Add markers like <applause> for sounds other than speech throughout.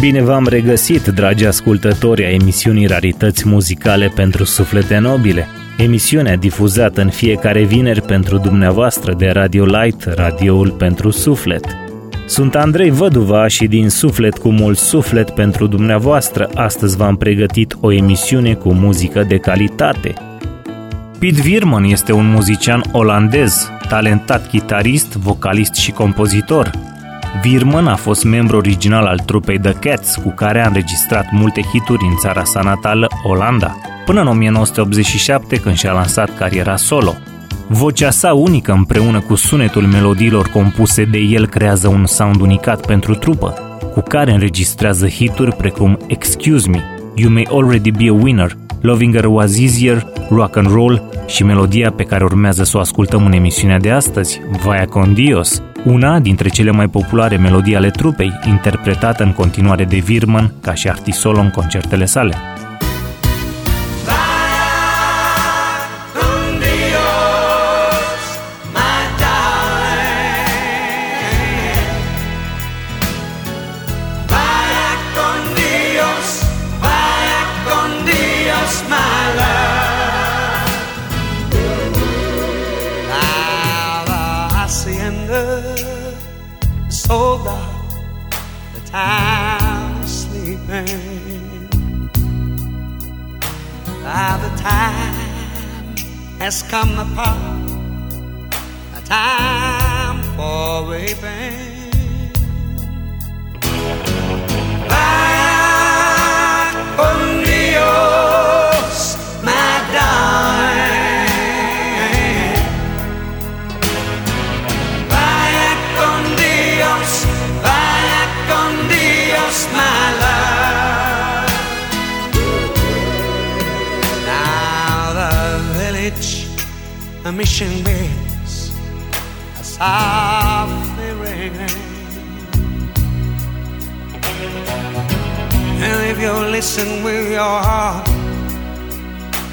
Bine v-am regăsit, dragi ascultători a emisiunii Rarități muzicale pentru suflete nobile. Emisiunea difuzată în fiecare vineri pentru dumneavoastră de Radio Light, radioul pentru suflet. Sunt Andrei Văduva și din suflet cu mult suflet pentru dumneavoastră, astăzi v-am pregătit o emisiune cu muzică de calitate. Pete Virman este un muzician olandez, talentat chitarist, vocalist și compozitor. Virman a fost membru original al trupei The Cats, cu care a înregistrat multe hituri în țara sa natală, Olanda, până în 1987 când și-a lansat cariera solo. Vocea sa unică împreună cu sunetul melodiilor compuse de el creează un sound unicat pentru trupă, cu care înregistrează hituri precum Excuse Me, You May Already Be a Winner, Loving Her Was Easier, Rock and Roll și melodia pe care urmează să o ascultăm în emisiunea de astăzi, Vaya con Dios, una dintre cele mai populare melodii ale trupei, interpretată în continuare de Virman ca și artist solo în concertele sale. Come upon a time ringing. And if you listen with your heart,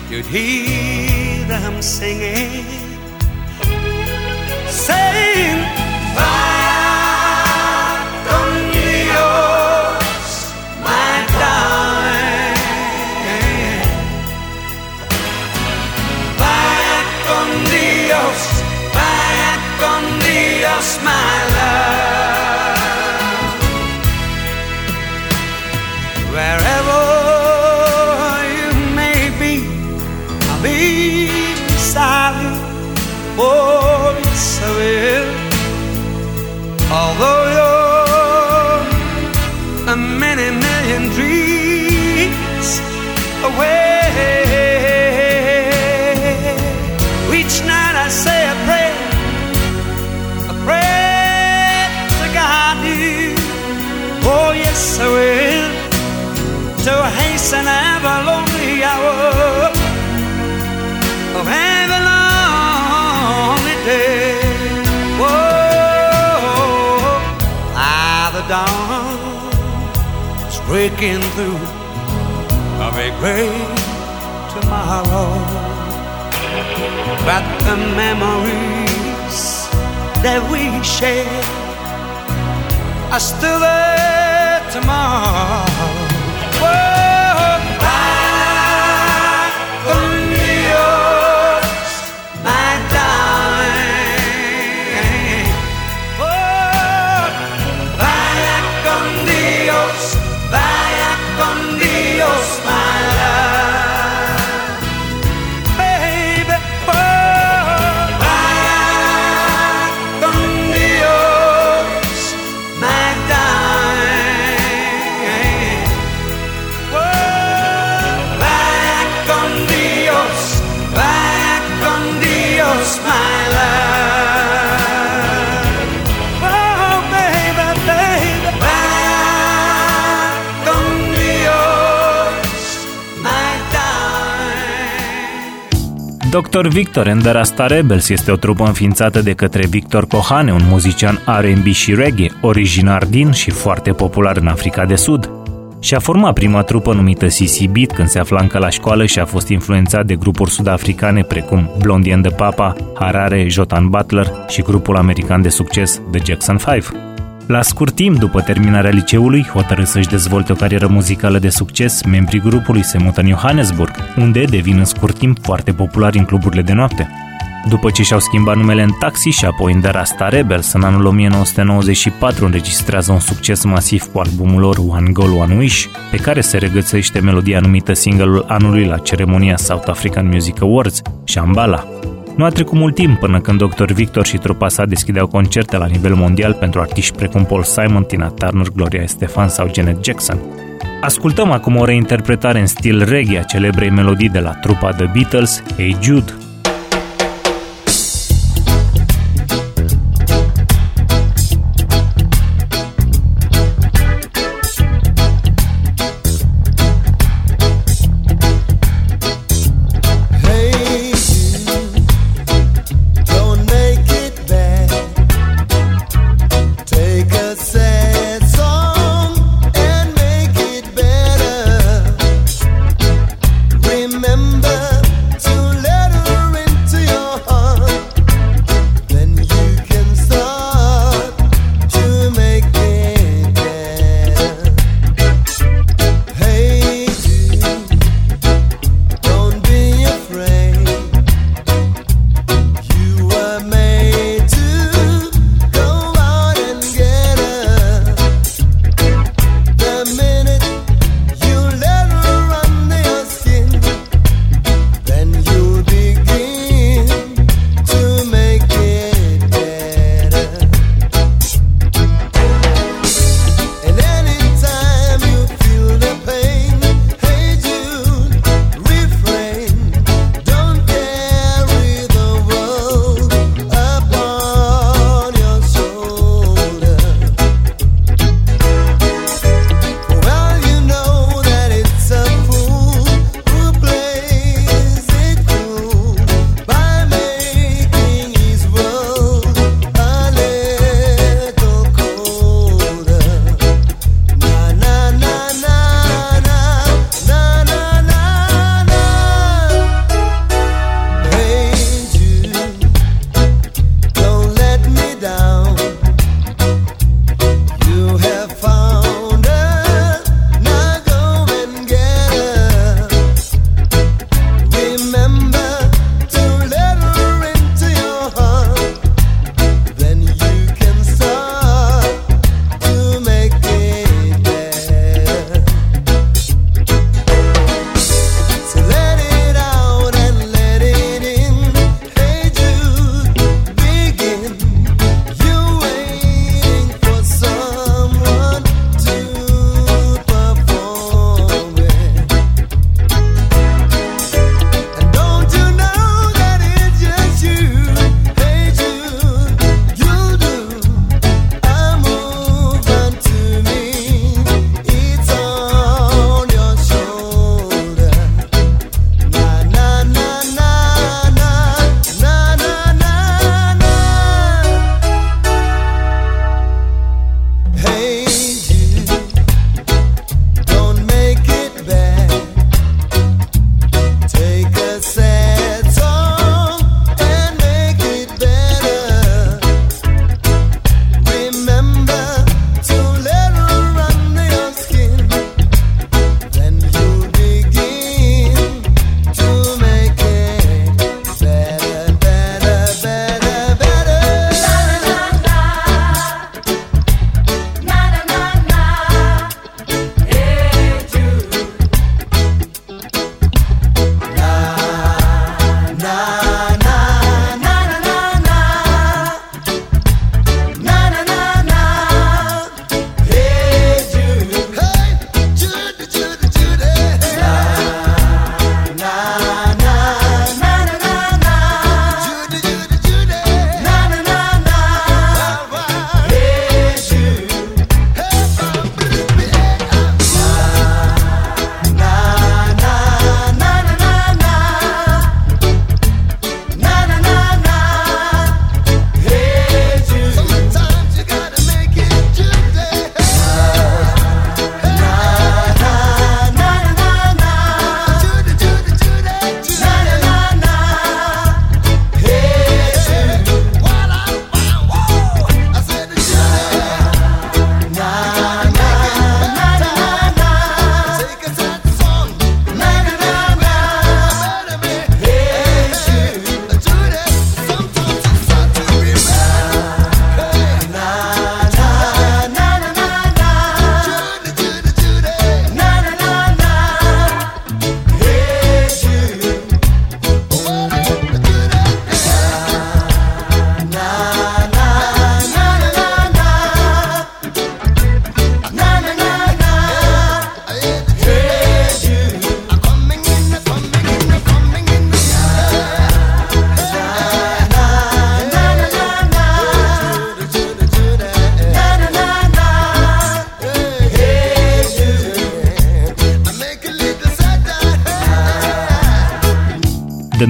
you'd hear them singing, saying, "Vaya Dios, my love. Breaking through of a great tomorrow. But the memories that we share are still there tomorrow. Whoa, Dr. Victor and the Rasta Rebels este o trupă înființată de către Victor Kohane, un muzician R&B și reggae, originar din și foarte popular în Africa de Sud. Și-a format prima trupă numită CC Beat când se afla încă la școală și a fost influențat de grupuri sud-africane precum Blondie and the Papa, Harare, Jotan Butler și grupul american de succes The Jackson 5. La scurt timp după terminarea liceului, hotărâ să-și dezvolte o carieră muzicală de succes, membrii grupului se mută în Johannesburg, unde devin în scurt timp foarte populari în cluburile de noapte. După ce și-au schimbat numele în Taxi și apoi în The Rasta Rebels, în anul 1994 înregistrează un succes masiv cu albumul lor One Goal, One Wish, pe care se regăsește melodia numită single anului la ceremonia South African Music Awards, Shambhala. Nu a trecut mult timp până când Dr. Victor și trupa sa deschideau concerte la nivel mondial pentru artiști precum Paul Simon, Tina Turner, Gloria Estefan sau Janet Jackson. Ascultăm acum o reinterpretare în stil reggae a celebrei melodii de la trupa The Beatles, Hey Jude.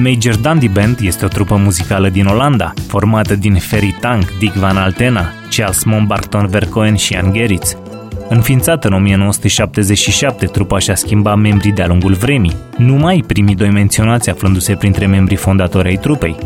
Major Dandy Band este o trupă muzicală din Olanda, formată din Ferry Tank, Dick Van Altena, Charles Mombarton Vercoen și Ian Gerritz. Înființată în 1977, trupa și-a schimbat membrii de-a lungul vremii, numai primii doi menționați aflându-se printre membrii fondatori ai trupei.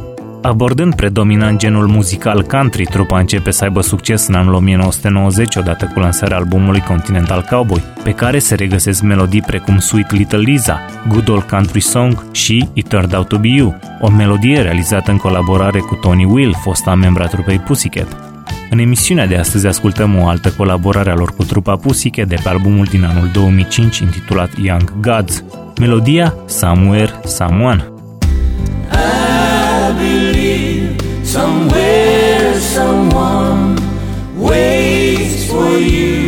Abordând predominant genul muzical country, trupa începe să aibă succes în anul 1990 odată cu lansarea albumului Continental Cowboy, pe care se regăsesc melodii precum Sweet Little Lisa, Good Old Country Song și It Turned Out To Be You, o melodie realizată în colaborare cu Tony Will, fosta membra trupei Pussycat. În emisiunea de astăzi ascultăm o altă colaborare a lor cu trupa Pussycat de pe albumul din anul 2005 intitulat Young Gods, melodia Somewhere Someone. You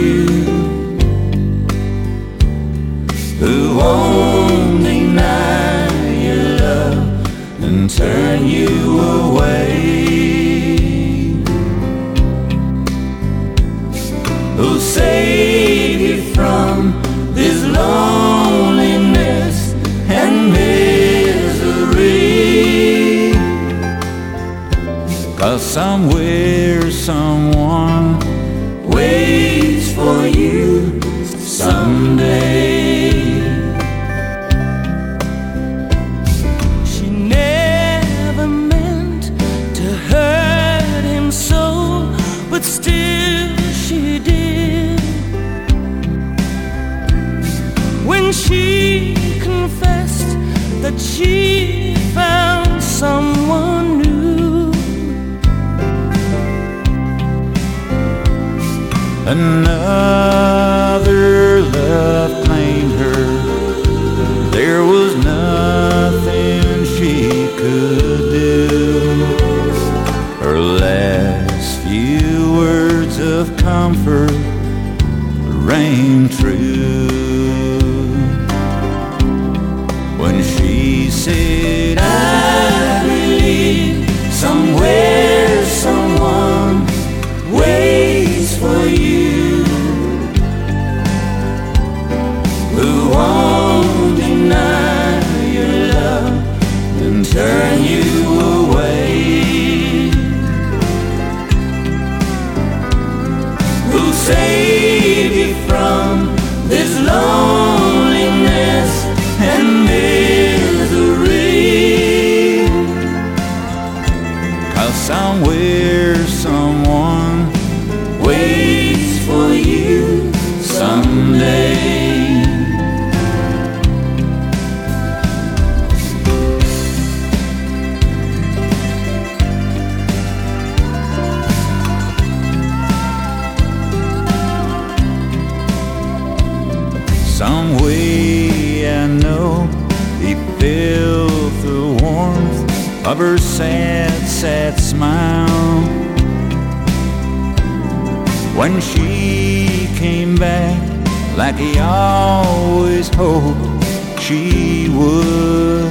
comfort rang true. When she said, I like he always hoped she would.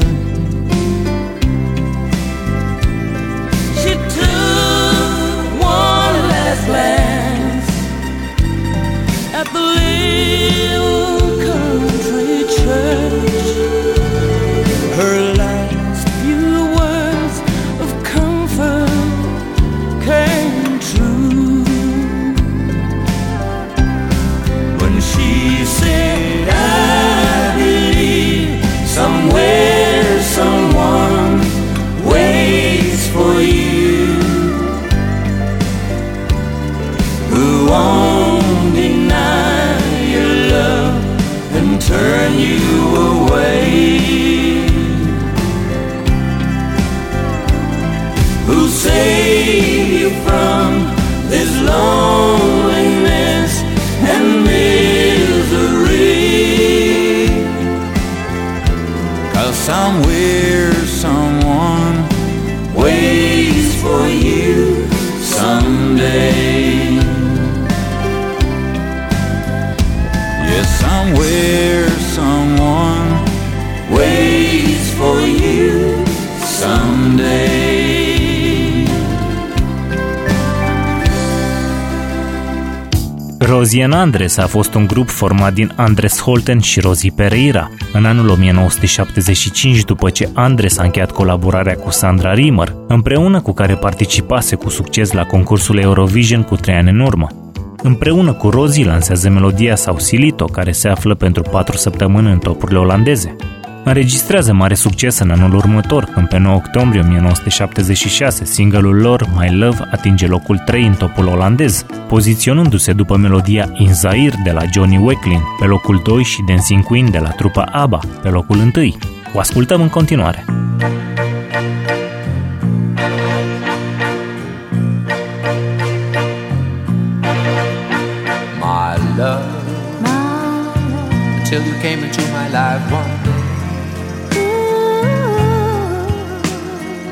Rosie and Andres a fost un grup format din Andres Holten și Rosie Pereira. În anul 1975, după ce Andres a încheiat colaborarea cu Sandra Rimmer, împreună cu care participase cu succes la concursul Eurovision cu trei ani în urmă. Împreună cu Rosie lansează melodia sau Silito, care se află pentru patru săptămâni în topurile olandeze. Înregistrează mare succes în anul următor, când pe 9 octombrie 1976 singelul lor My Love atinge locul 3 în topul olandez, poziționându-se după melodia In Zaire de la Johnny Wakelin pe locul 2 și Dancing Queen de la trupa ABBA pe locul 1. O ascultăm în continuare. My love, until you came into my life one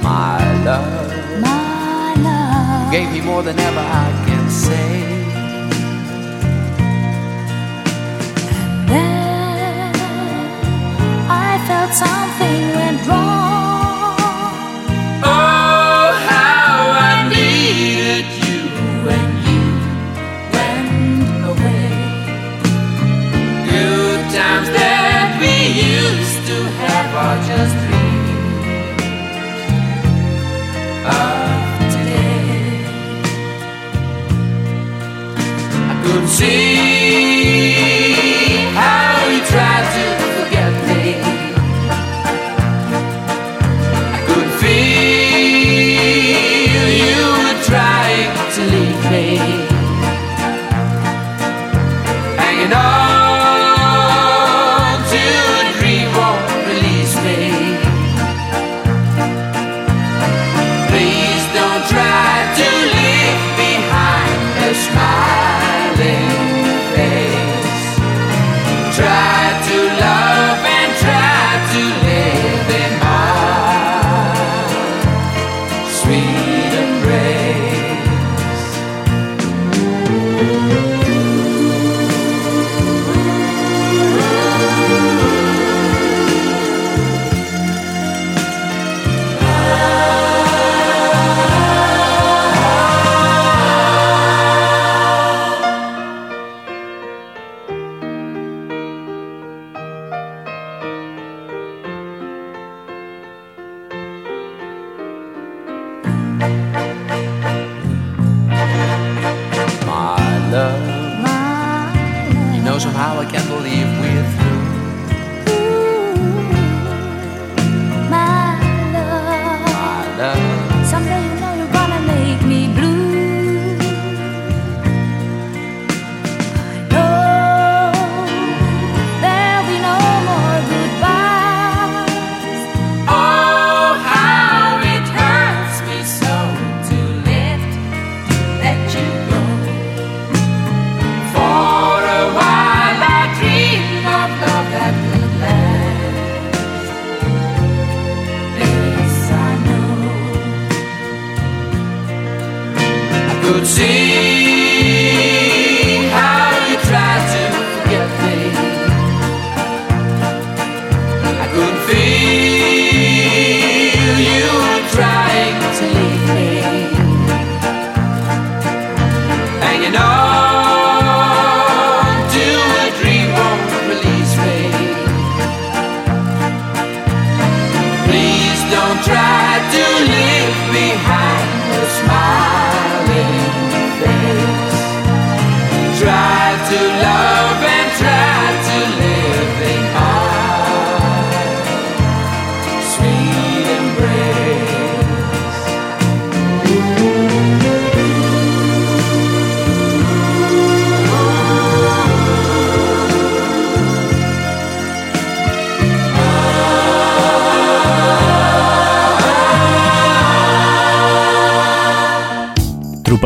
My love, My love, gave me more than ever I can say. And then I felt something went wrong. I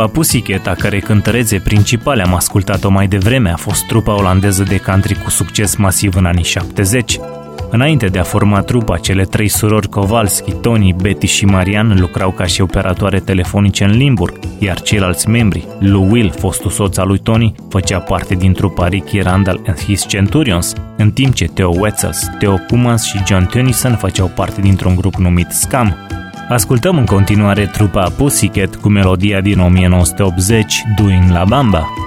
Trupa Pussycat, a cărei cântărețe principale am ascultat-o mai devreme, a fost trupa olandeză de country cu succes masiv în anii 70. Înainte de a forma trupa, cele trei surori Kowalski, Tony, Betty și Marian lucrau ca și operatoare telefonice în Limburg, iar ceilalți membri, Lou Will, fostul soț al lui Tony, făcea parte din trupa Ricky Randall and His Centurions, în timp ce Theo Wetzels, Theo Cummans și John Tennyson făceau parte dintr-un grup numit Scam. Ascultăm în continuare trupa Pussycat cu melodia din 1980, Doing La Bamba.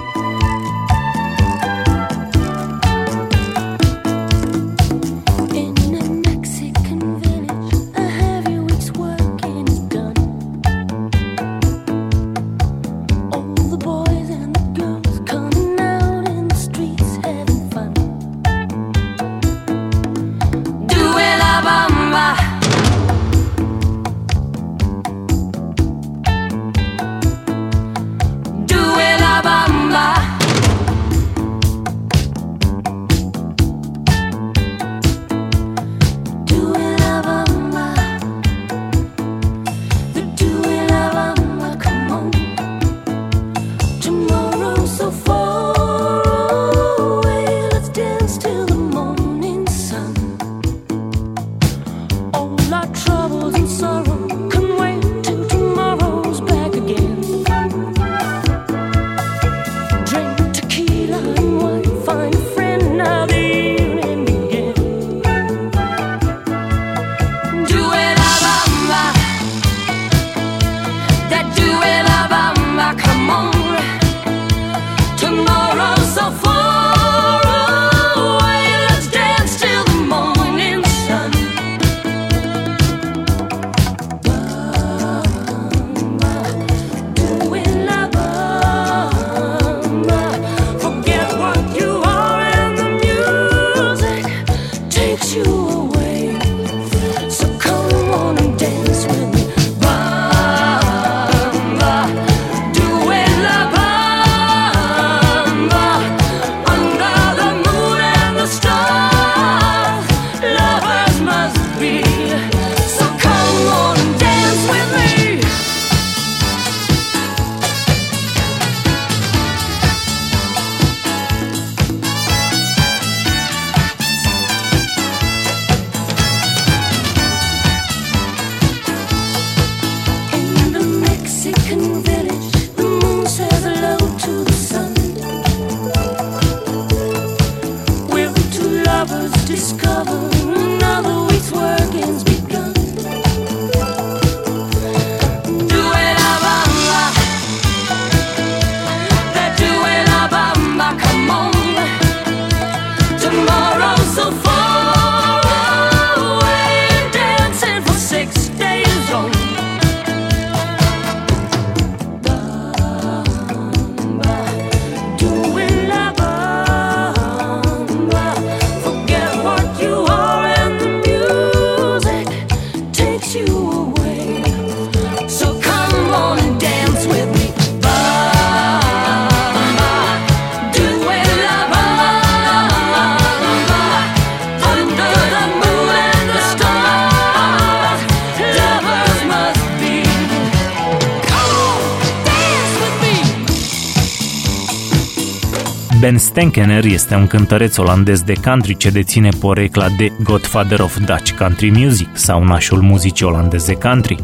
Stenkener este un cântăreț olandez de country ce deține porecla de Godfather of Dutch Country Music sau nașul muzicii olandeze country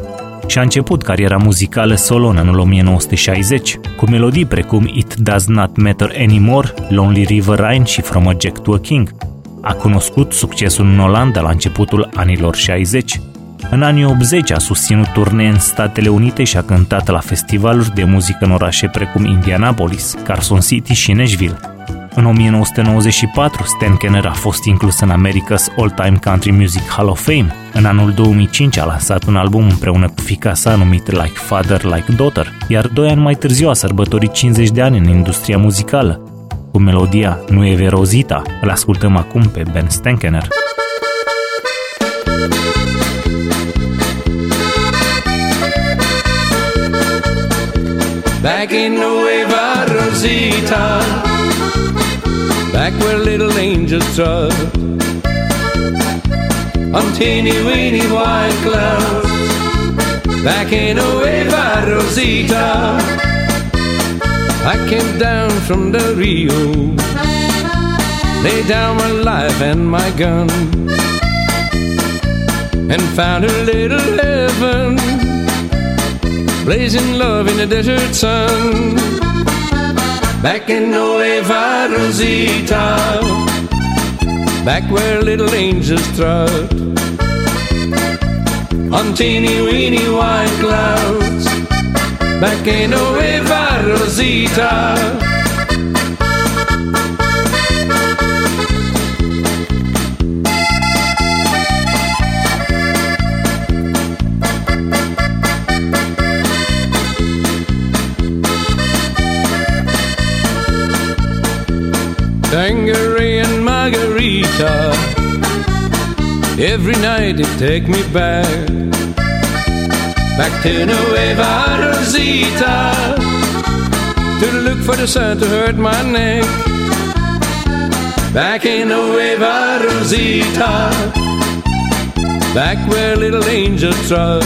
și a început cariera muzicală solo în anul 1960, cu melodii precum It Does Not Matter Anymore, Lonely River Rhine și From a Jack to a King. A cunoscut succesul în Olanda la începutul anilor 60. În anii 80 a susținut turnee în Statele Unite și a cântat la festivaluri de muzică în orașe precum Indianapolis, Carson City și Nashville. În 1994, Stan Kenner a fost inclus în America's All-Time Country Music Hall of Fame. În anul 2005 a lansat un album împreună cu fica sa numit Like Father, Like Daughter, iar doi ani mai târziu a sărbătorit 50 de ani în industria muzicală. Cu melodia Nu e Verozita, îl ascultăm acum pe Ben Stenkener. Back in Nueva Rosita, back where little angels trod, on teeny weeny white clouds. Back in Nueva Rosita, I came down from the Rio, laid down my life and my gun, and found a little heaven blazing love in the desert sun. Back in Nueva Rosita, back where little angels trod, on teeny weeny white clouds. Back in Nueva Rosita. Margarita. Every night it take me back, back to Nueva Rosita, to look for the sun to hurt my neck. Back in Nueva Rosita, back where little angels trod,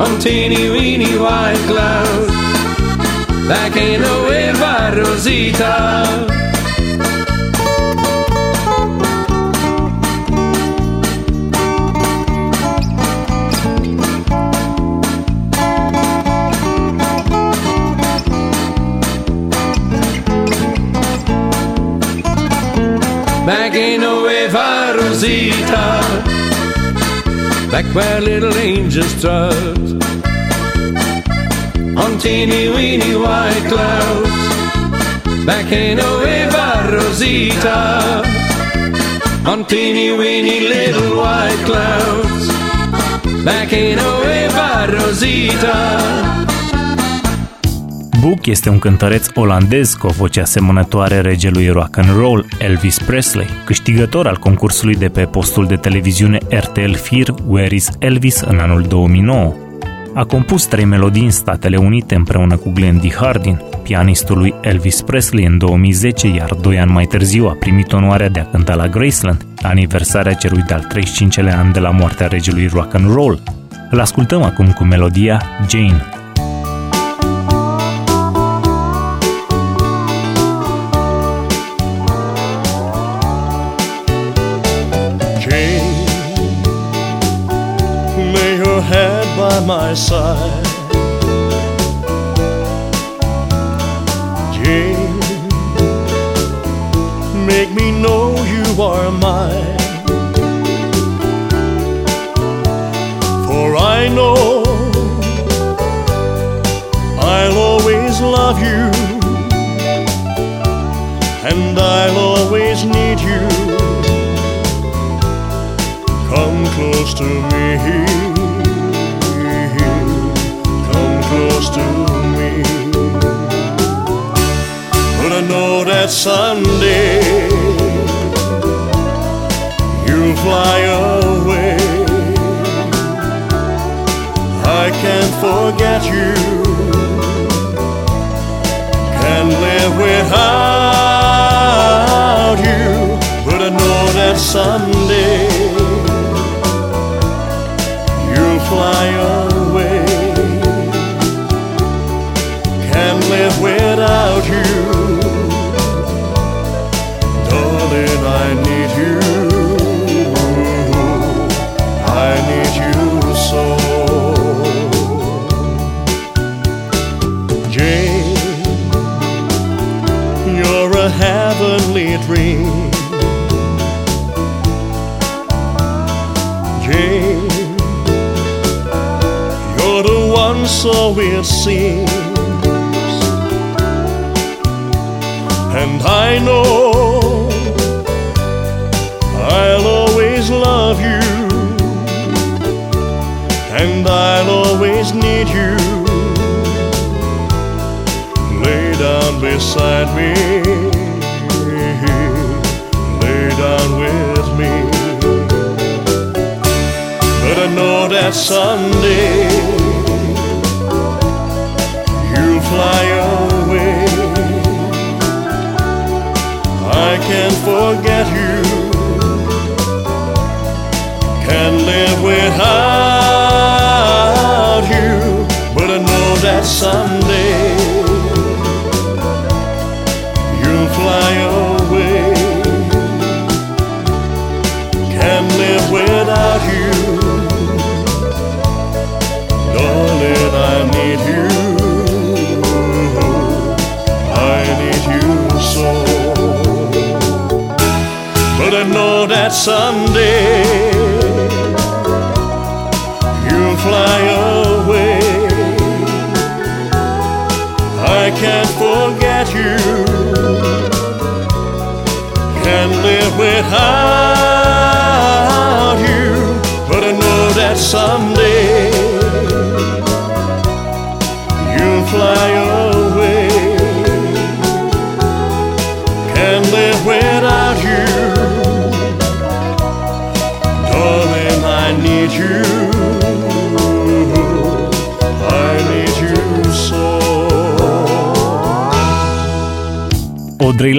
on teeny weeny white clouds. Back in Nueva Rosita. Nueva Rosita, back where little angels trod on teeny weeny white clouds. Back in Nueva Rosita, on teeny weeny little white clouds. Back in Nueva Rosita. Book este un cântăreț olandez cu o voce asemănătoare regelui rock and roll Elvis Presley, câștigător al concursului de pe postul de televiziune RTL Fear Where is Elvis în anul 2009. A compus trei melodii în Statele Unite împreună cu Glenn D. Hardin, pianistul lui Elvis Presley în 2010, iar doi ani mai târziu a primit onoarea de a cânta la Graceland, la aniversarea celui de-al 35-lea an de la moartea regelui rock and roll. Îl ascultăm acum cu melodia Jane. Jane, my side. Fly away. I can't forget you. Can't live without you. But I know that someday And I know I'll always love you, and I'll always need you. Lay down beside me, lay down with me. But I know that someday fly away. I can't forget you. Can't live without you. But I know that someday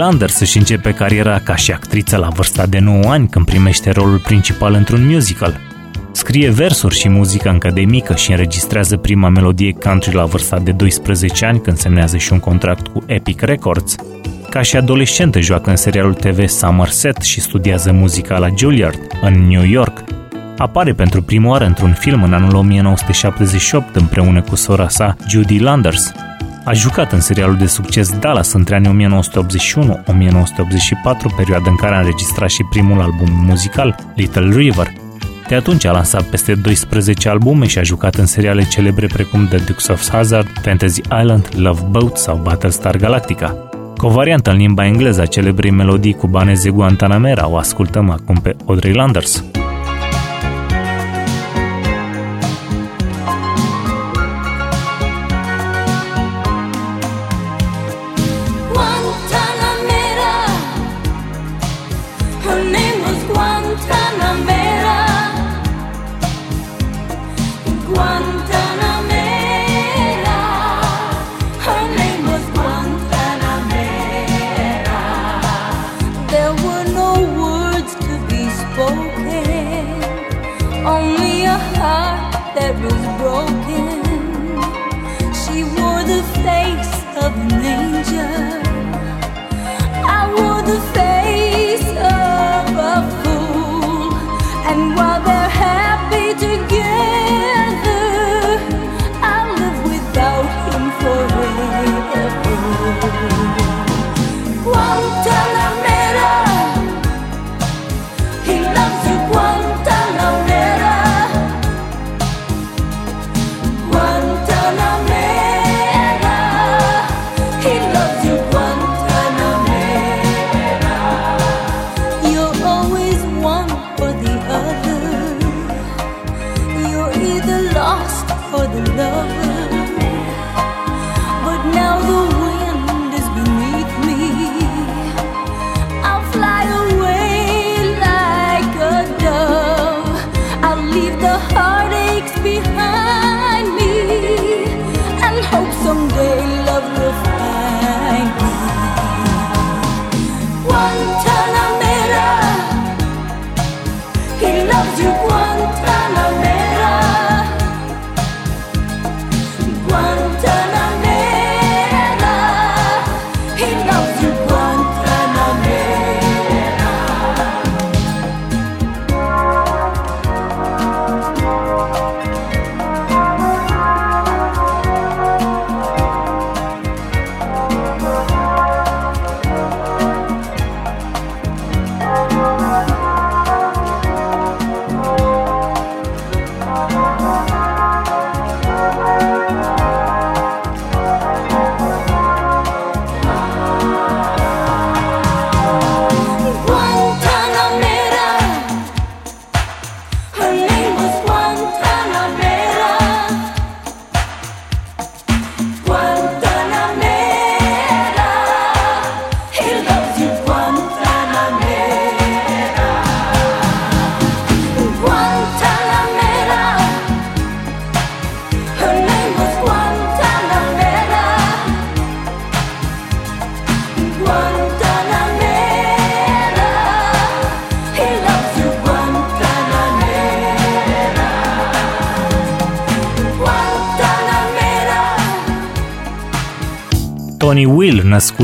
Audrey Landers își începe cariera ca și actriță la vârsta de 9 ani când primește rolul principal într-un musical. Scrie versuri și muzică încă de mică și înregistrează prima melodie country la vârsta de 12 ani când semnează și un contract cu Epic Records. Ca și adolescentă joacă în serialul TV Somerset și studiază muzica la Juilliard, în New York. Apare pentru prima oară într-un film în anul 1978 împreună cu sora sa Judy Landers. A jucat în serialul de succes Dallas între anii 1981-1984, perioada în care a înregistrat și primul album muzical, Little River. De atunci a lansat peste 12 albume și a jucat în seriale celebre precum The Dukes of Hazzard, Fantasy Island, Love Boat sau Battlestar Galactica. Cu o variantă în limba engleză a celebrei melodii cubaneze Guantanamera o ascultăm acum pe Audrey Landers.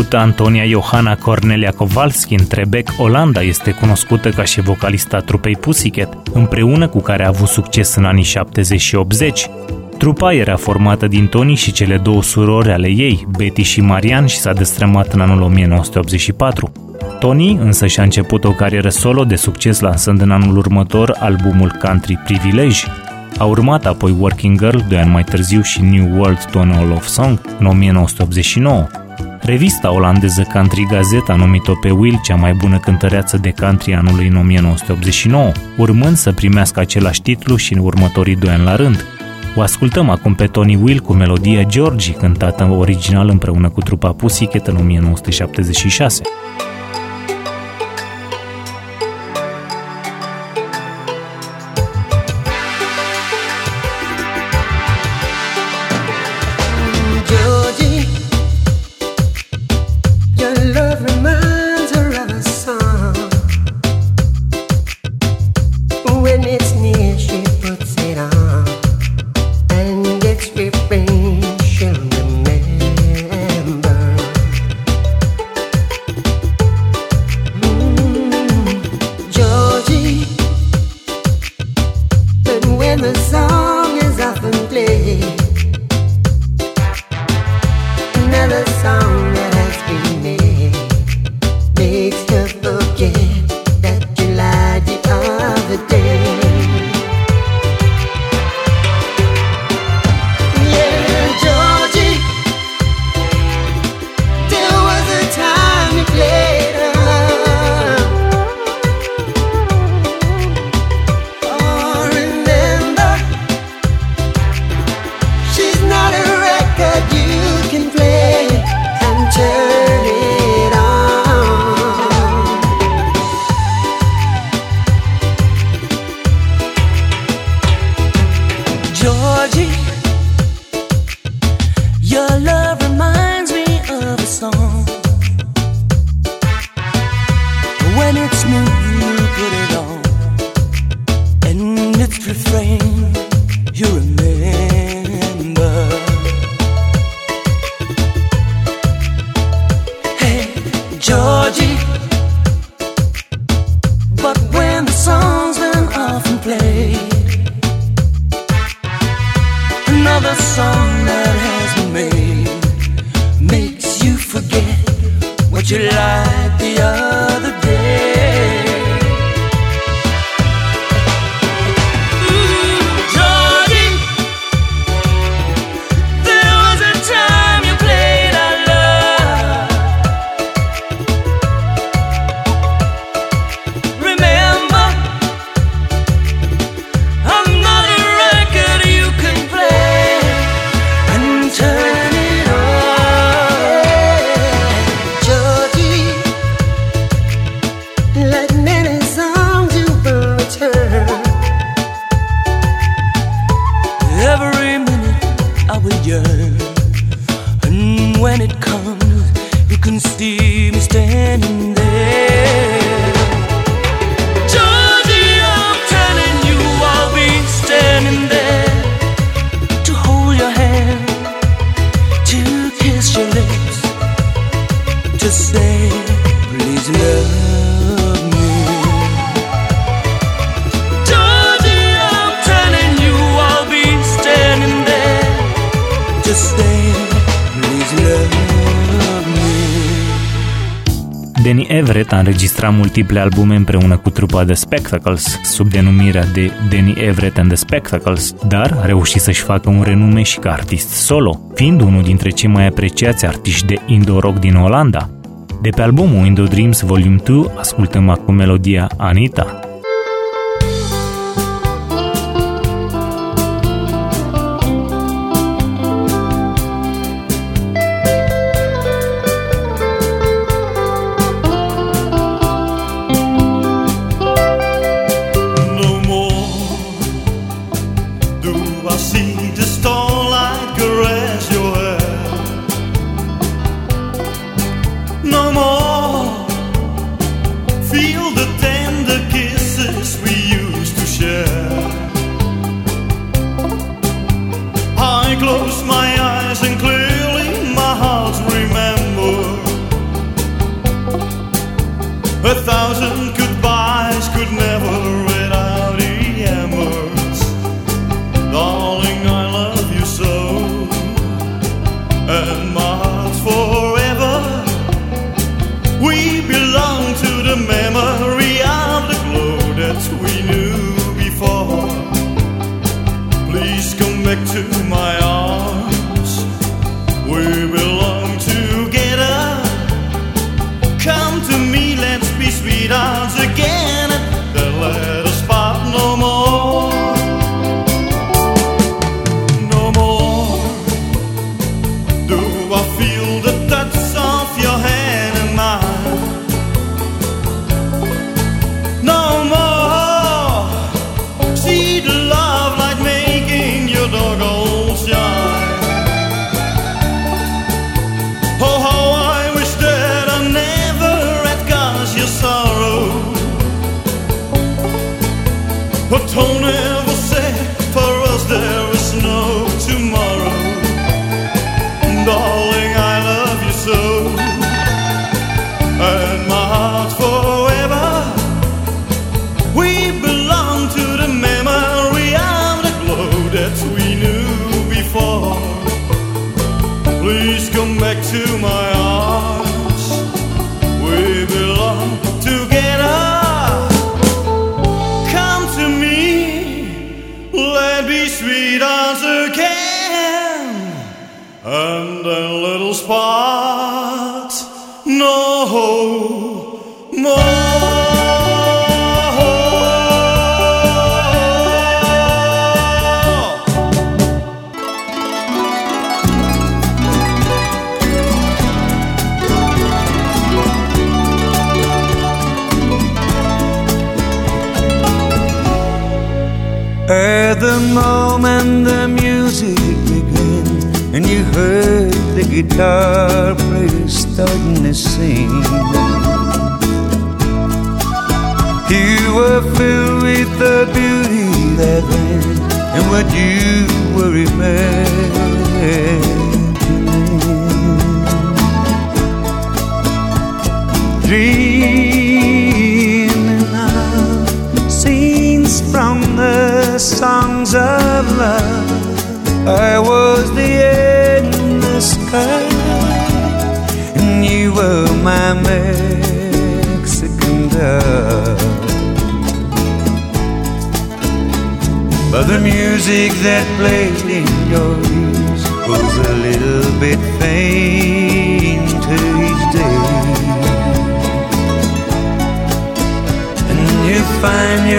Născută Antonia Johanna Cornelia Kowalski în Trebek, Olanda, este cunoscută ca și vocalista trupei Pussycat, împreună cu care a avut succes în anii 70 și 80. Trupa era formată din Tony și cele două surori ale ei, Betty și Marian, și s-a destrămat în anul 1984. Tony însă și-a început o carieră solo de succes lansând în anul următor albumul Country Privilege. A urmat apoi Working Girl, doi ani mai târziu, și New World Tonal Love Song în 1989. Revista olandeză Country Gazeta a numit-o pe Will cea mai bună cântăreață de country anului în 1989, urmând să primească același titlu și în următorii doi ani la rând. O ascultăm acum pe Tony Will cu melodia Georgie, cântată original împreună cu trupa Pussycat în 1976. Everett a înregistrat multiple albume împreună cu trupa The Spectacles, sub denumirea de Danny Everett and the Spectacles, dar a reușit să-și facă un renume și ca artist solo, fiind unul dintre cei mai apreciați artiști de Indo-rock din Olanda. De pe albumul Indo Dreams Volume 2 ascultăm acum melodia Anita,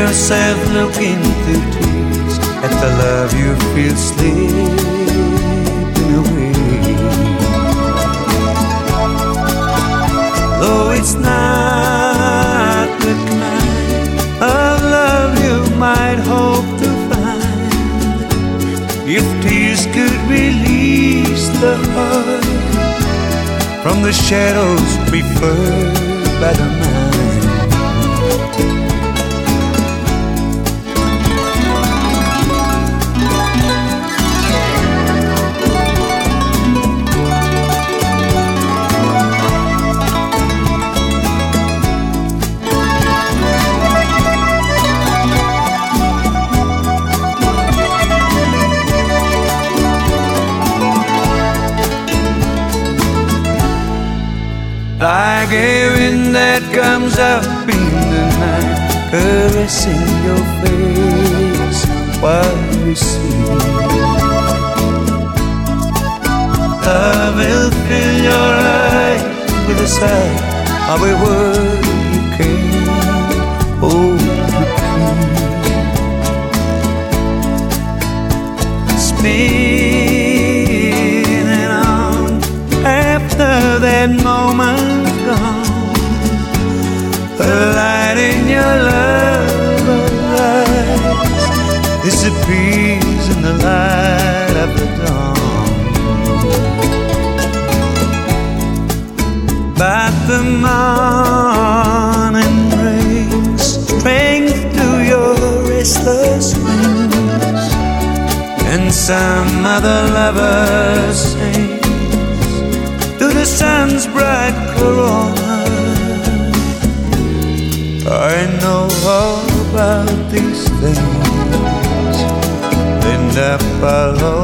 yourself looking through trees at the love you feel slipping away. Though it's not the kind of love you might hope to find, if tears could release the heart from the shadows preferred by the mind. as I've been tonight, caressing your face while you sleep. I will fill your eyes with a sight of a word you can hold between. Spinning on after that moment. trees in the light of the dawn. But the morning brings strength to your restless wings, and some other lover sings to the sun's bright. Linda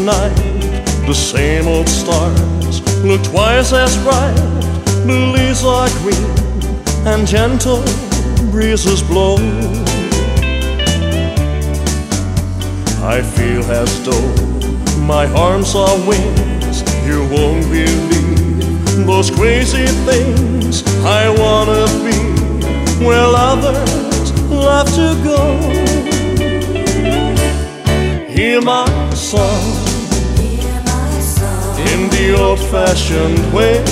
new tonight. The same old stars look twice as bright. The leaves are green and gentle breezes blow. I feel as though my arms are wings. You won't believe those crazy things I wanna be where others love to go. Hear my song the old fashioned way.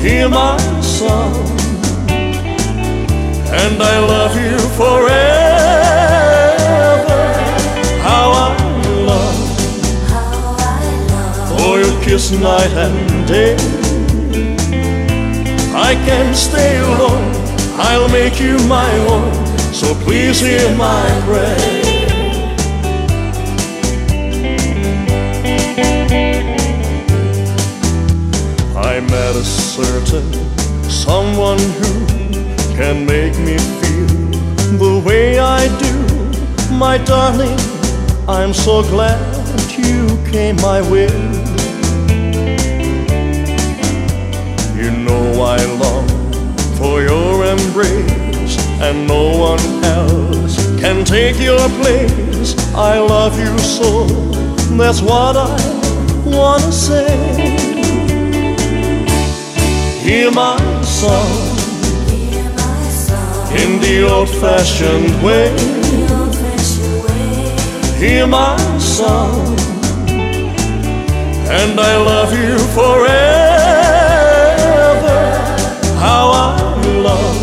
Hear my song, and I love you forever. How I love for your kiss night and day. I can't stay alone, I'll make you my own. So please hear my prayer. Certain someone who can make me feel the way I do. My darling, I'm so glad you came my way. You know I long for your embrace, and no one else can take your place. I love you so, that's what I wanna say. Hear my song in the old fashioned way. hear my song. And I love you forever. How I long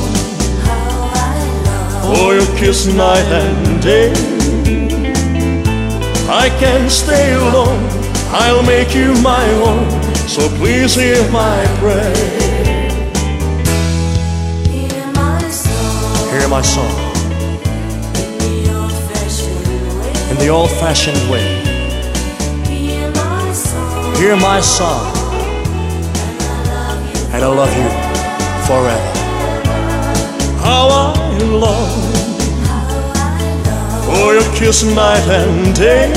for your kiss night and day. I can't stay alone. I'll make you my own. So please hear my prayer. My song in the old fashioned way. Hear my song, and I love you forever. How I long for your kiss night and day.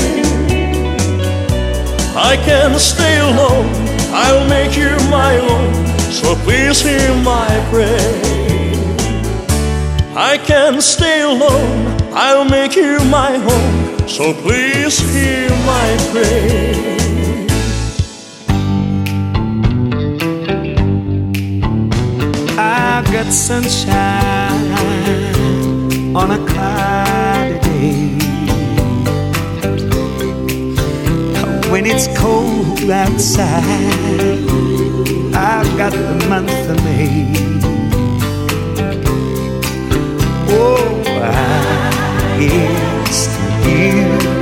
I can't stay alone, I'll make you my own. So please hear my prayer. I can't stay alone, I'll make you my home. So please hear my prayer. I've got sunshine on a cloudy day. When it's cold outside, I've got the month of May. Oh, I guess you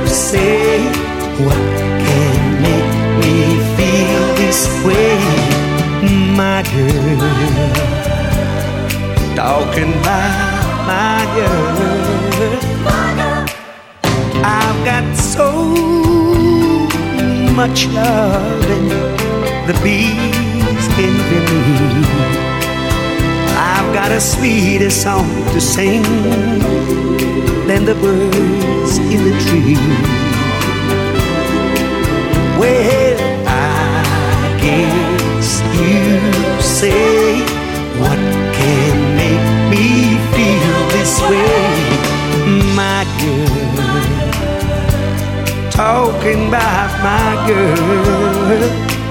say what can make me feel this way, my girl talking about my girl. I've got so much love and the bees envy me. I've got a sweeter song to sing than the birds in the tree. Well, I guess you say what can make me feel this way, my girl. Talking about my girl.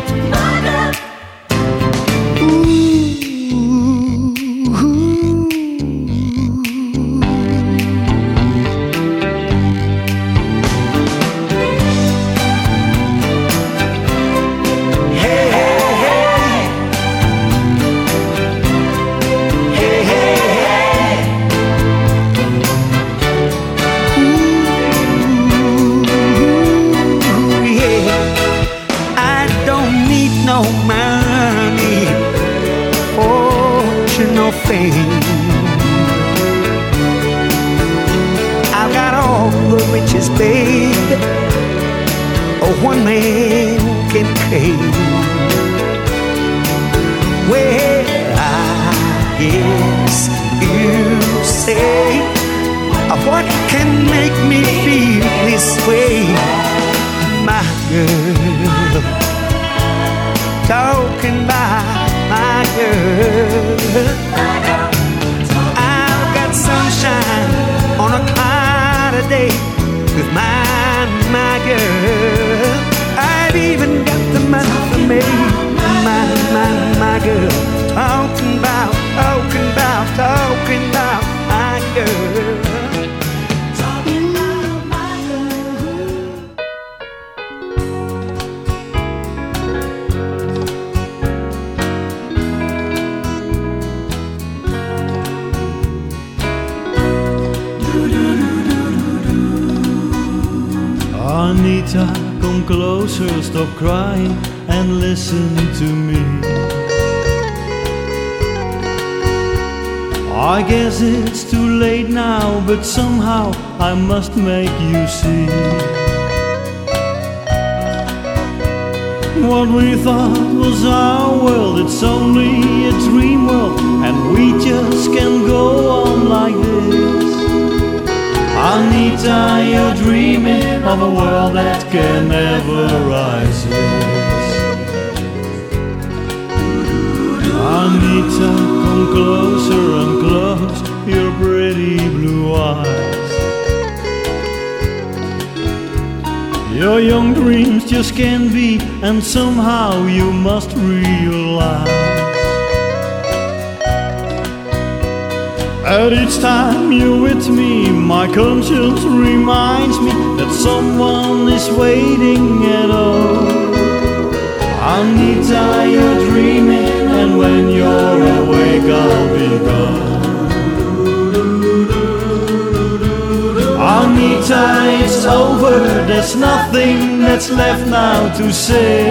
how to say.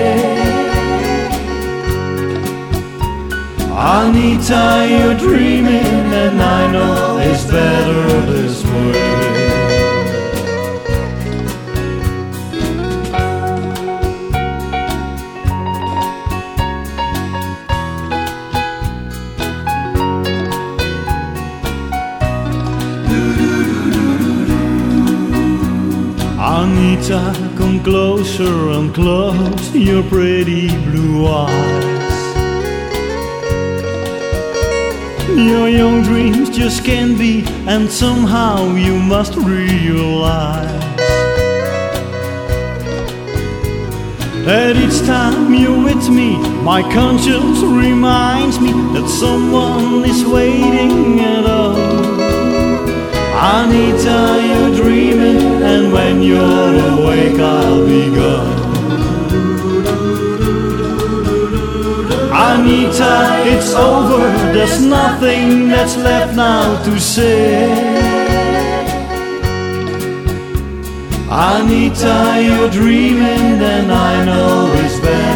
Anita, you're dreaming, and I know it's better this way. Anita, closer and close your pretty blue eyes. Your young dreams just can't be, and somehow you must realize that each time you're with me, my conscience reminds me that someone is waiting at home. Anita, you're dreaming, and when you're awake, I'll be gone. Anita, it's over, there's nothing that's left now to say. Anita, you're dreaming, and I know it's bad.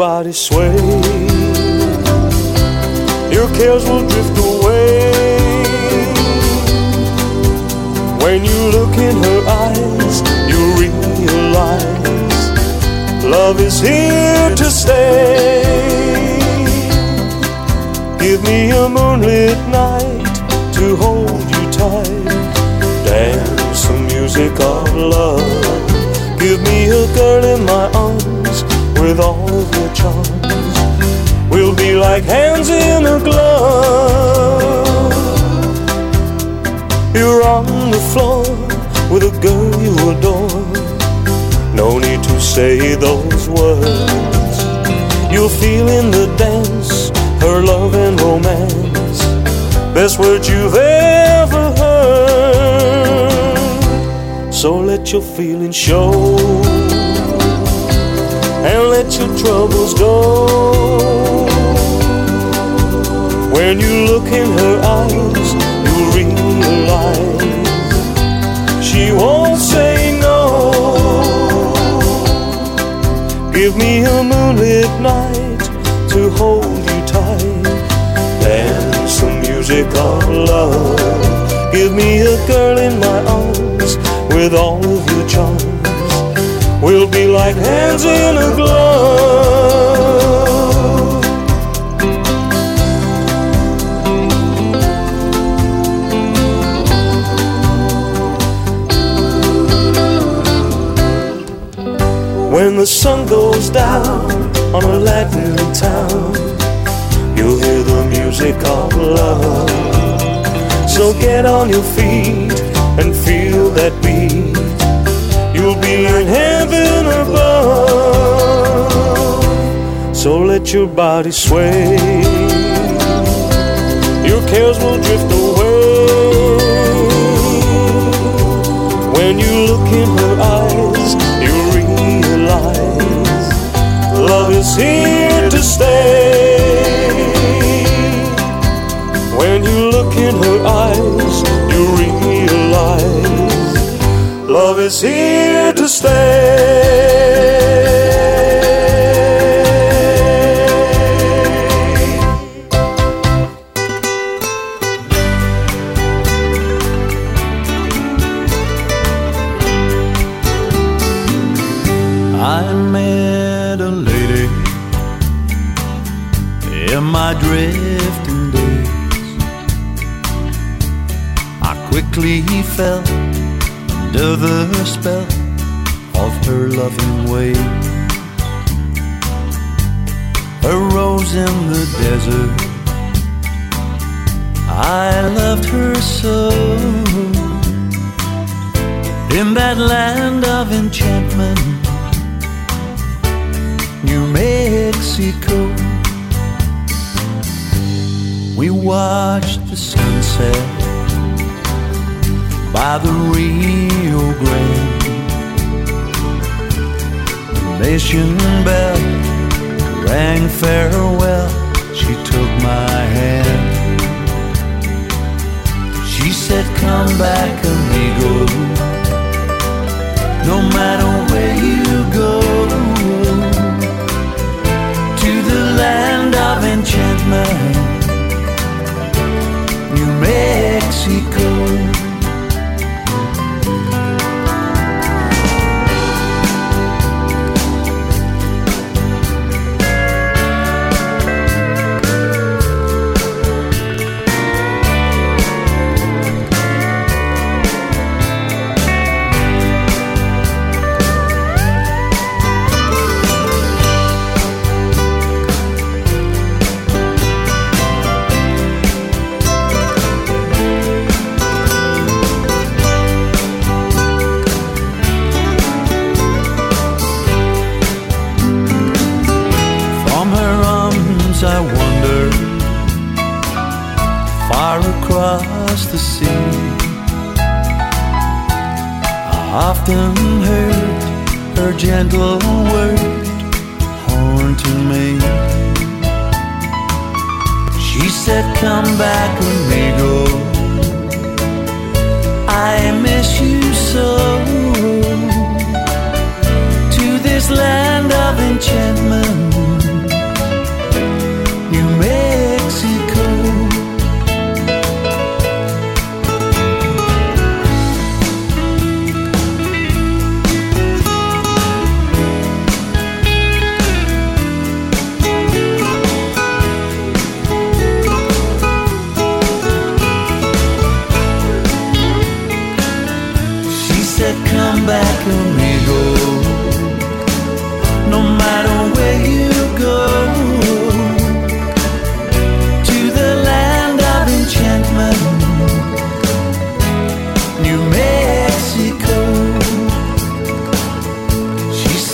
everybody sweat. girl in my arms with all of your charms. We'll be like hands in a glove. When the sun goes down on a Latin town, you'll hear the music of love so get on your feet and feel that beat. You'll be in heaven above. So let your body sway. Your cares will drift away. When you look in her eyes, you realize love is here to stay. You look in her eyes, you realize love is here to stay. The spell of her loving ways. A rose in the desert. I loved her so. In that land of enchantment. New Mexico. We watched the sunset by the Rio Grande. The mission bell rang farewell. She took my hand. She said, Come back, amigo. No matter where you go to the land of enchantment, New Mexico. Her gentle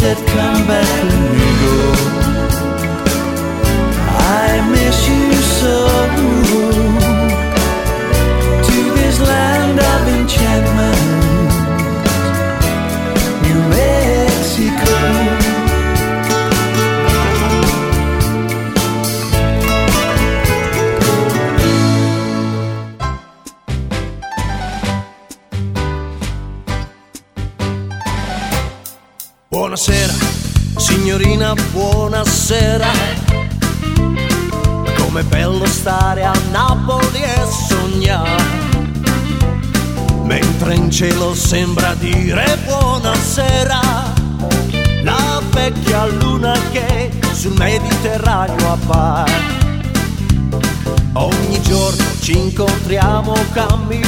said, Come back, incontriamo camminando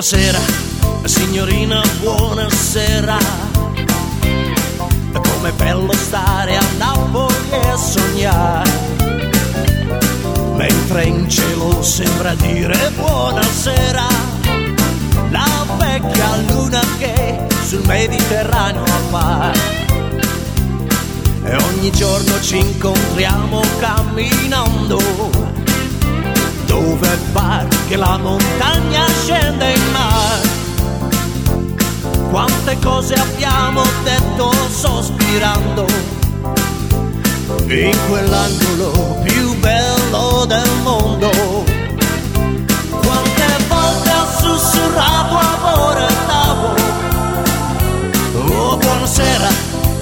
Buonasera signorina, buonasera. Com'è bello stare a Napoli e sognare. Mentre in cielo sembra dire buonasera. La vecchia luna che sul Mediterraneo appare e ogni giorno ci incontriamo camminando dove pare che la montagna scende in mare quante cose abbiamo detto sospirando in quell'angolo più bello del mondo. Quante volte ho sussurrato amore t'amo oh buonasera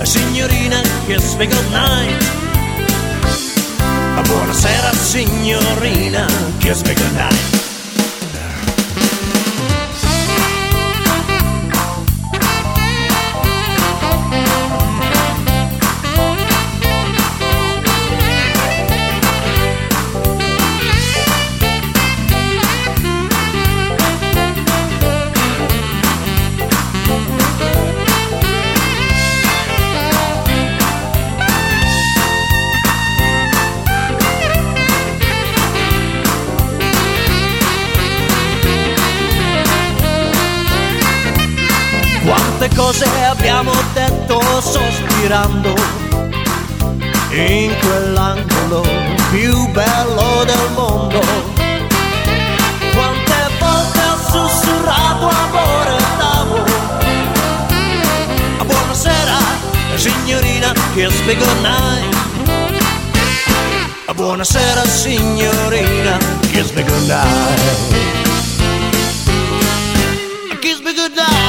signorina kiss me goodnight buonasera signorina. Kiss me goodnight cose abbiamo detto sospirando in quell'angolo più bello del mondo. Quante volte ho sussurrato amore t'amo. Buonasera signorina, kiss me goodnight. Buonasera signorina, kiss me goodnight. Kiss me goodnight.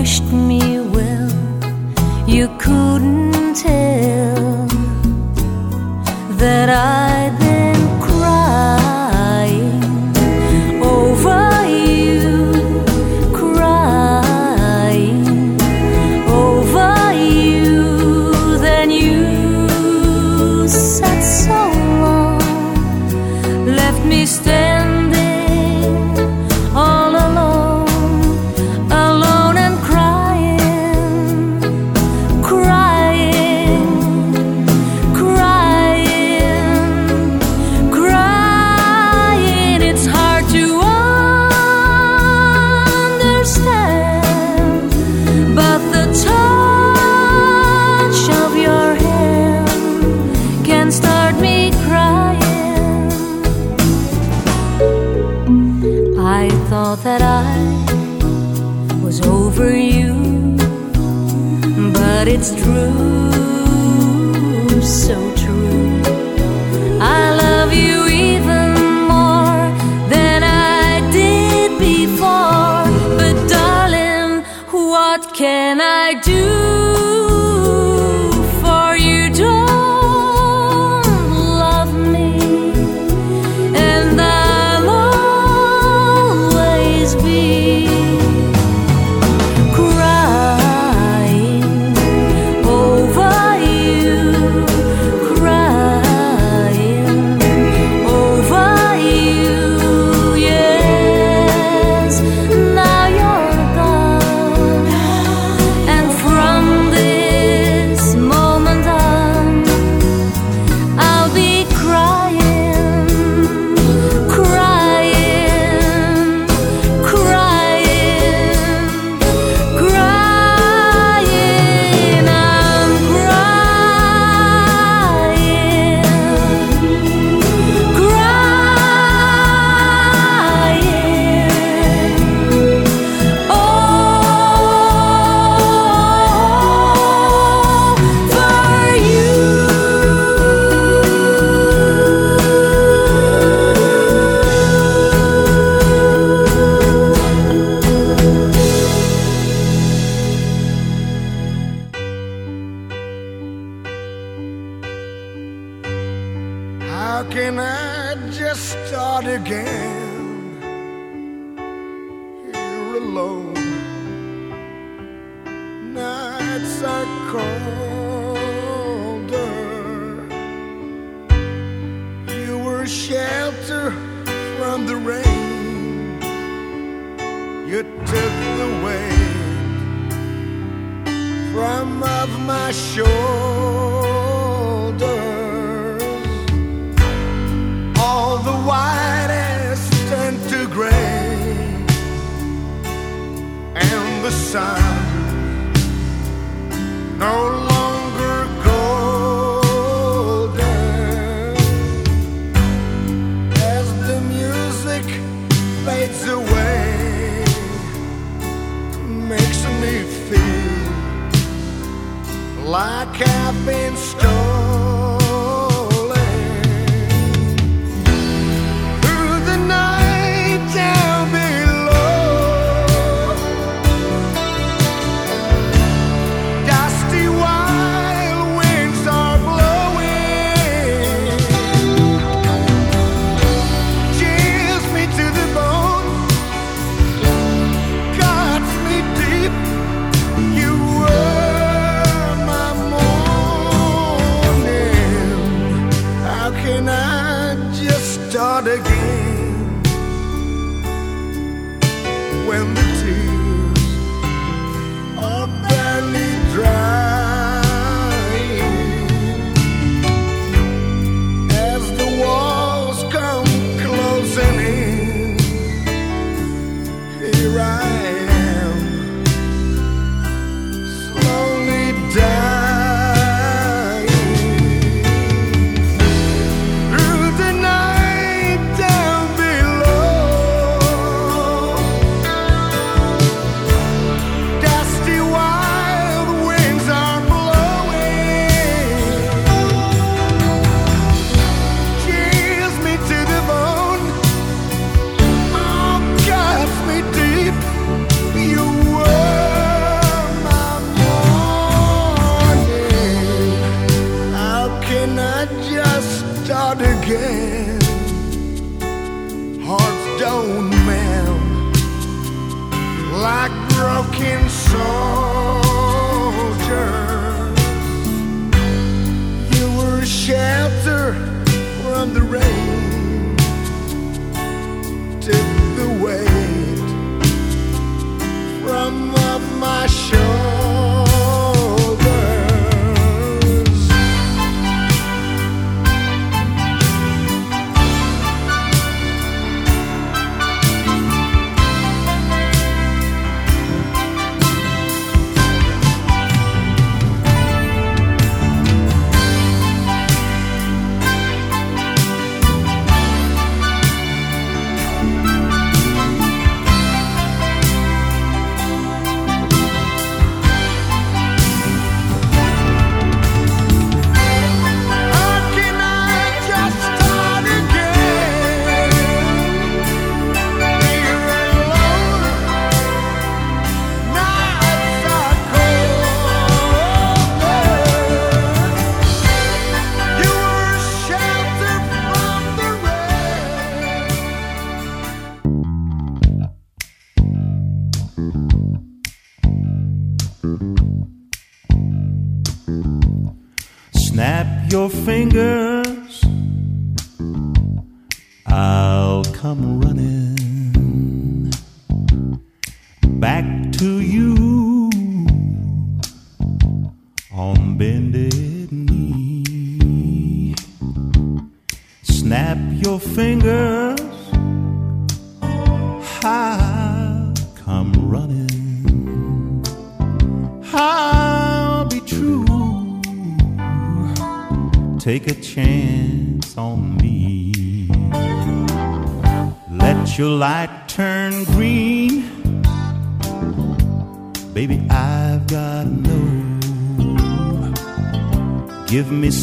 Wished me well. You couldn't tell that I'd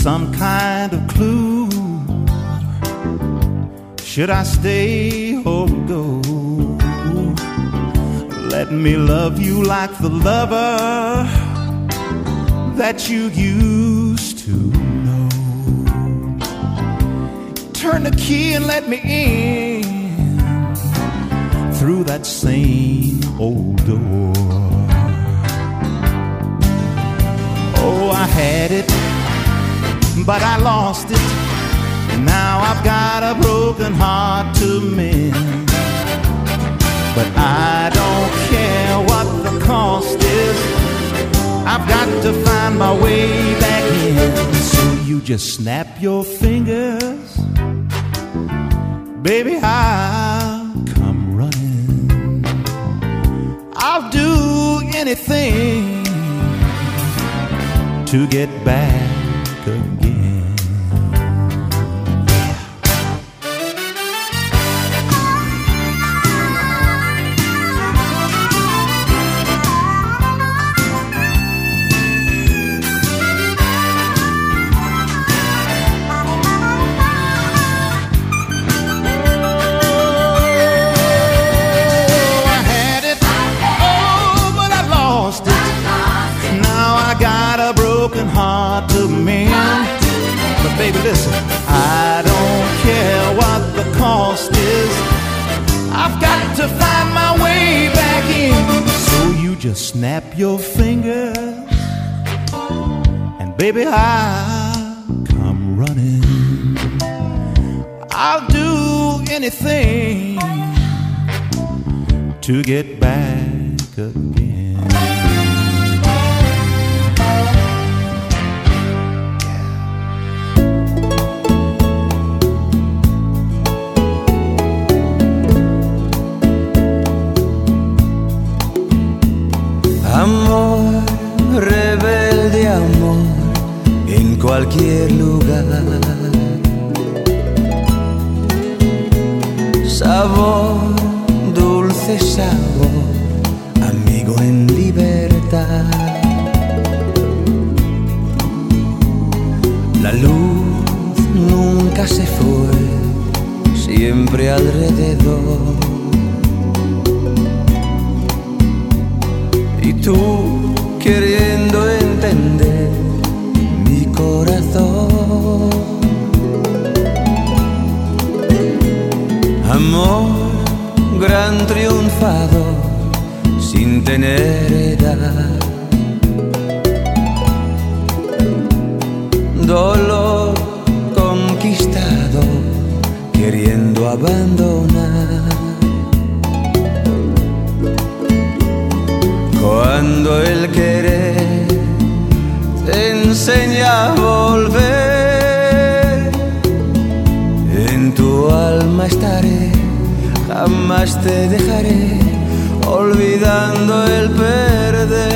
some kind of clue. Should I stay or go? Let me love you like the lover that you used to know. Turn the key and let me in through that same old door. Oh, I had it but I lost it. And now I've got a broken heart to mend. But I don't care what the cost is. I've got to find my way back in. So you just snap your fingers. Baby, I'll come running. I'll do anything to get back just snap your fingers, and baby, I'll come running. I'll do anything to get back again. Lugar. Sabor, dulce sabor, amigo en libertad. La luz nunca se fue, siempre alrededor. Y tú queriendo entender Amor, gran triunfador, sin tener edad. Dolor conquistado, queriendo abandonar. Cuando el querer enseña volver, en tu alma estaré, jamás te dejaré, olvidando el perder.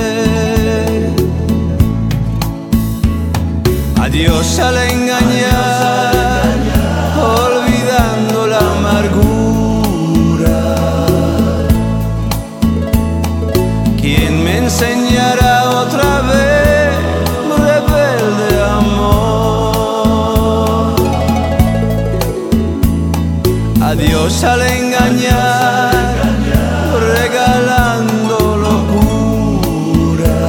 Adiós al engañar, Adiós al engañar, regalando locura.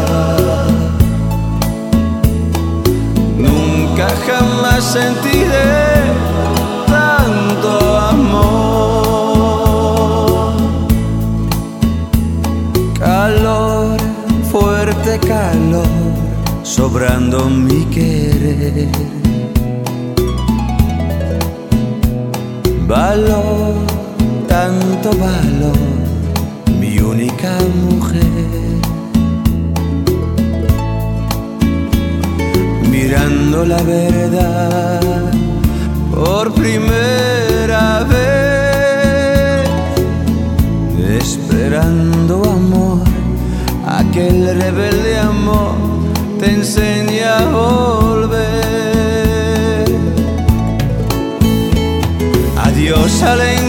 Nunca jamás sentiré tanto amor. Calor, fuerte calor, sobrando mi querer. Valor, mi única mujer. Mirando la verdad por primera vez, esperando amor, aquel rebelde amor te enseña a volver. Adiós al engañar,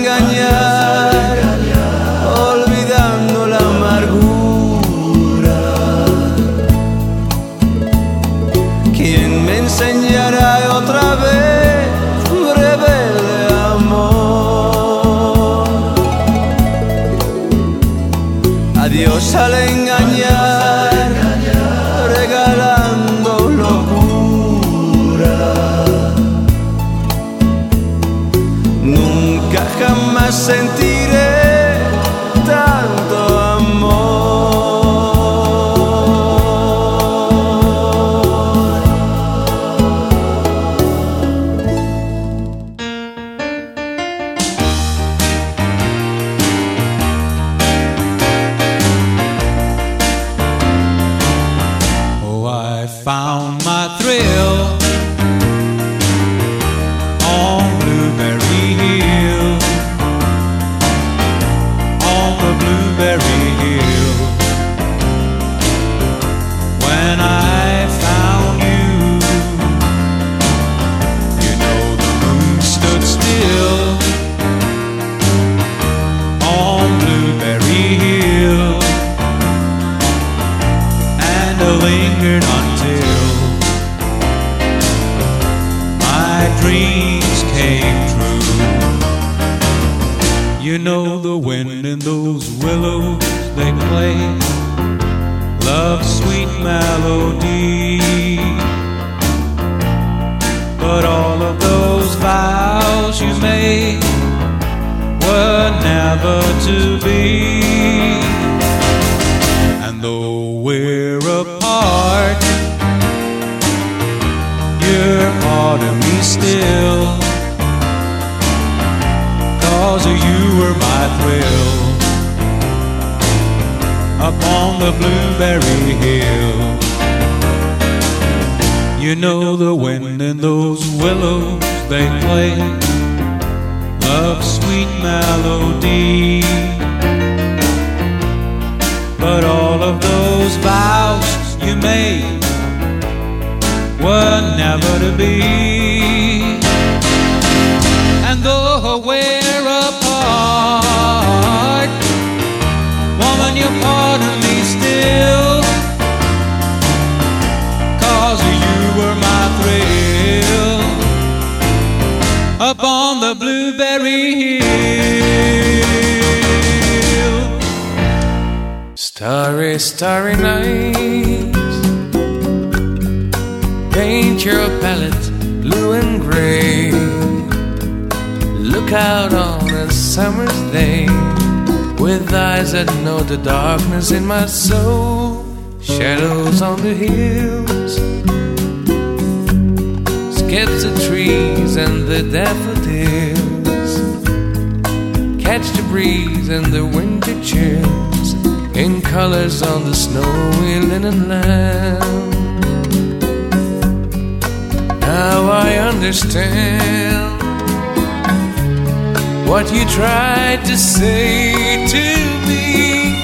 say to me.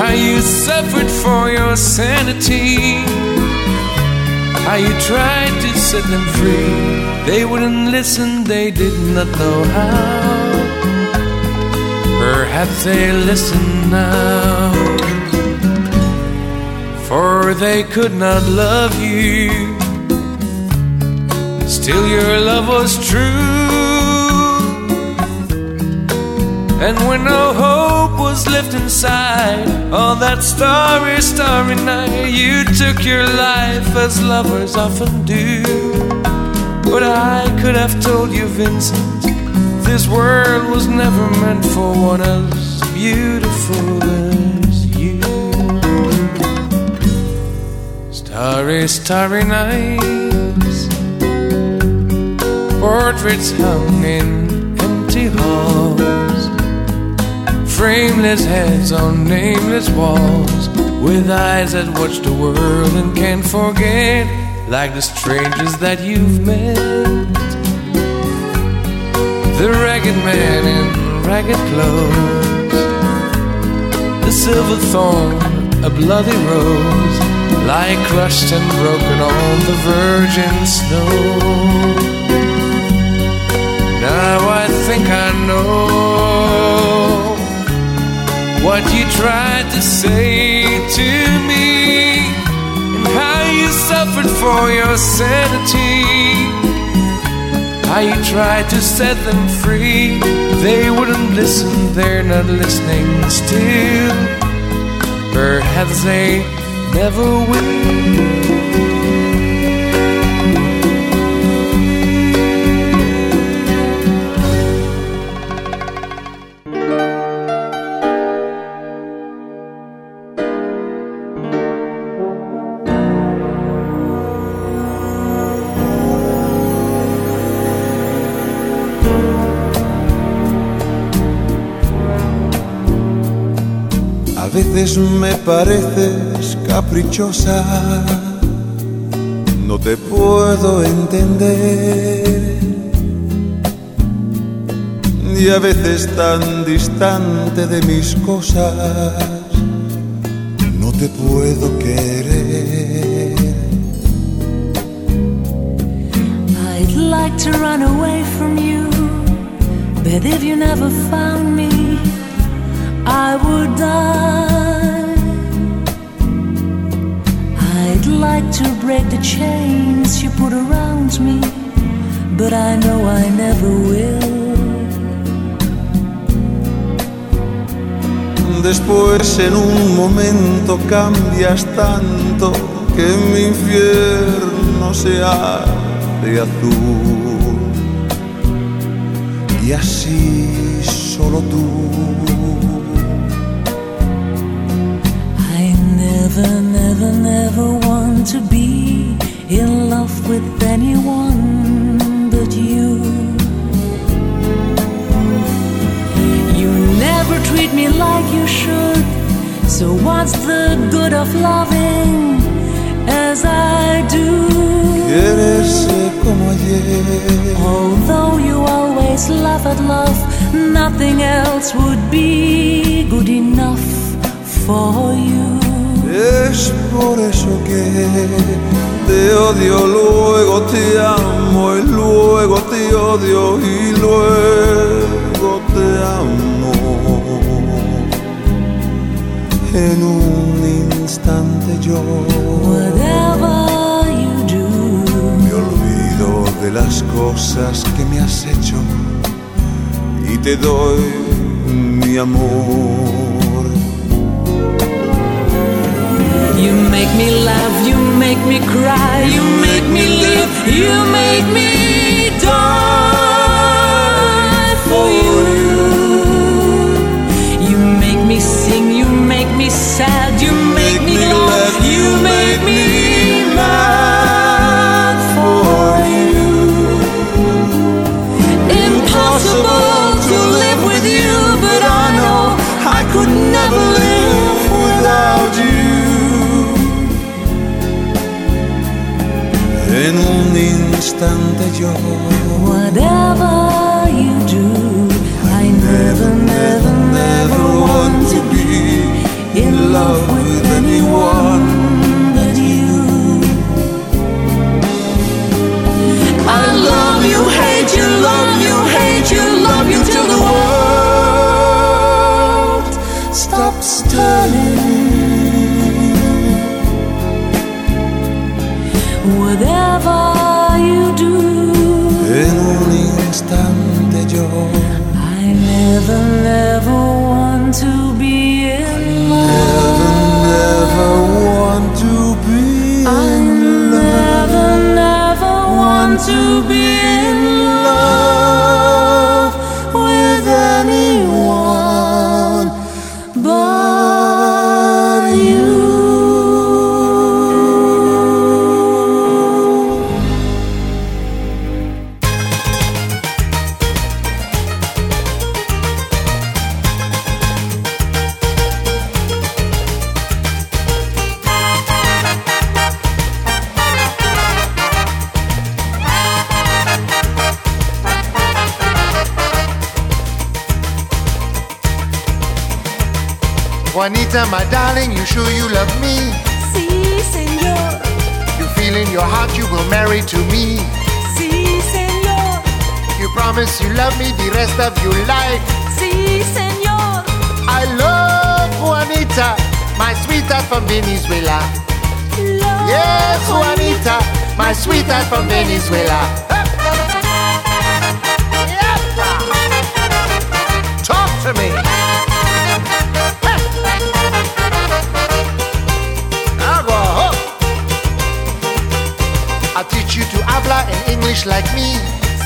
How you suffered for your sanity. How you tried to set them free. They wouldn't listen, they did not know how. Perhaps they listen now. For they could not love you. Still, your love was true. And when no hope was left inside on that starry, starry night, you took your life as lovers often do. But I could have told you, Vincent, this world was never meant for one as beautiful as you. Starry, starry nights, portraits hung in empty halls, frameless heads on nameless walls, with eyes that watch the world and can't forget, like the strangers that you've met. The ragged man in ragged clothes, the silver thorn, a bloody rose, lie crushed and broken on the virgin snow. Now I think I know what you tried to say to me, and how you suffered for your sanity. How you tried to set them free. They wouldn't listen, they're not listening still. Perhaps they never will. Me pareces caprichosa, no te puedo entender. Y a veces tan distante de mis cosas, no te puedo querer. I'd like to run away from you, but if you never found me, I would die. Like to break the chains you put around me, but I know I never will. Después en un momento cambias tanto que mi infierno se hace azul. Y así solo tú. Never, never, never want to be in love with anyone but you. You never treat me like you should, so what's the good of loving as I do? Quererse como ayer. Although you always laugh at love, nothing else would be good enough for you. Es por eso que te odio, luego te amo y luego te odio y luego te amo. En un instante yo Whatever you do, me olvido de las cosas que me has hecho y te doy mi amor. You make me laugh, you make me cry, you make me live, you make me die for you. You make me sing, you make me sad, you make me glad, you make me instante yo never, never want to be in love. never want to be I never, never want to be in love Juanita, my darling, you sure you love me? Sí, señor. You feel in your heart you will marry to me. Sí, señor. You promise you love me the rest of your life. Sí, señor. I love Juanita, my sweetheart from Venezuela. Yes, Juanita, my sweetheart from Venezuela. Talk to me. English like me.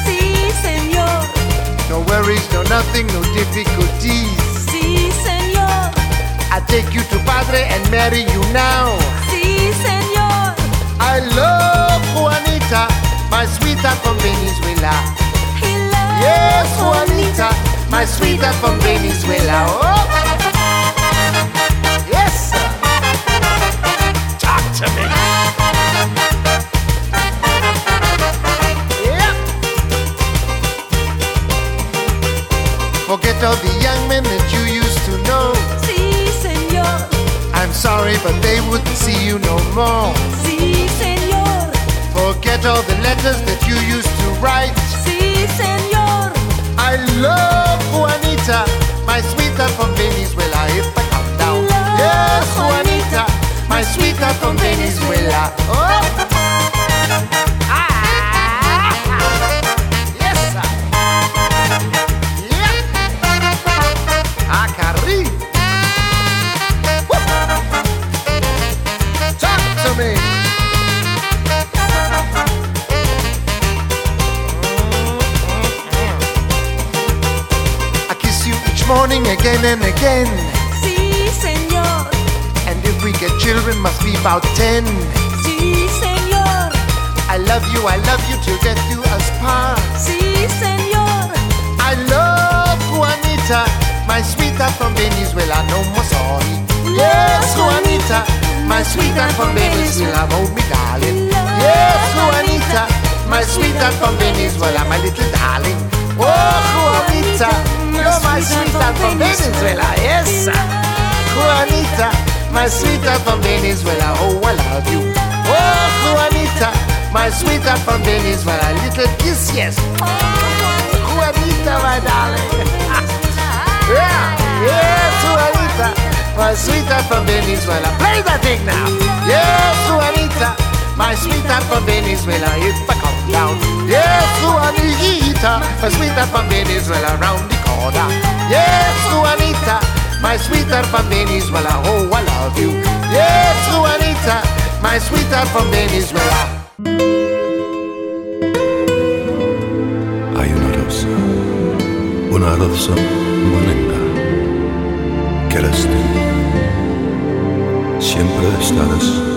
Sí, señor. No worries, no nothing, no difficulties. Sí, señor. I take you to Padre and marry you now. Sí, señor. I love Juanita, my sweetheart from Venezuela. Yes, Juanita, my sweetheart from Venezuela. Oh. Forget all the young men that you used to know. Sí, señor. I'm sorry, but they wouldn't see you no more. Sí, señor. Forget all the letters that you used to write. Sí, señor. I love Juanita, my sweetheart from Venezuela. If I come down, yes, Juanita, my sweetheart from Venezuela. Oh. Again and again. Sí, señor. And if we get children, must be about ten. Sí, señor. I love you, I love you till death do us part. Sí, señor. I love Juanita, my sweetheart from Venezuela. No more sorry. Yes, Juanita, my sweetheart from Venezuela. Hold me, darling. Yes, Juanita, my sweetheart from Venezuela, my little darling. Oh, Juanita, you're my sweetheart from Venezuela. Yes. Juanita, my sweetheart from Venezuela. Oh, I love you. Oh, Juanita, my sweetheart from Venezuela. Little kiss, yes. Juanita, my darling. <laughs> yeah, yes, Juanita, my sweetheart from Venezuela. Play that thing now. Yes, Juanita, my sweetheart from Venezuela. If I come down, yes, Juanita, my sweetheart from Venezuela. Round the Yes, Juanita, my sweetheart from Venezuela. Oh, I love you. Yes, Juanita, my sweetheart from Venezuela. Hay una rosa, una rosa muy que eres tú. Siempre estarás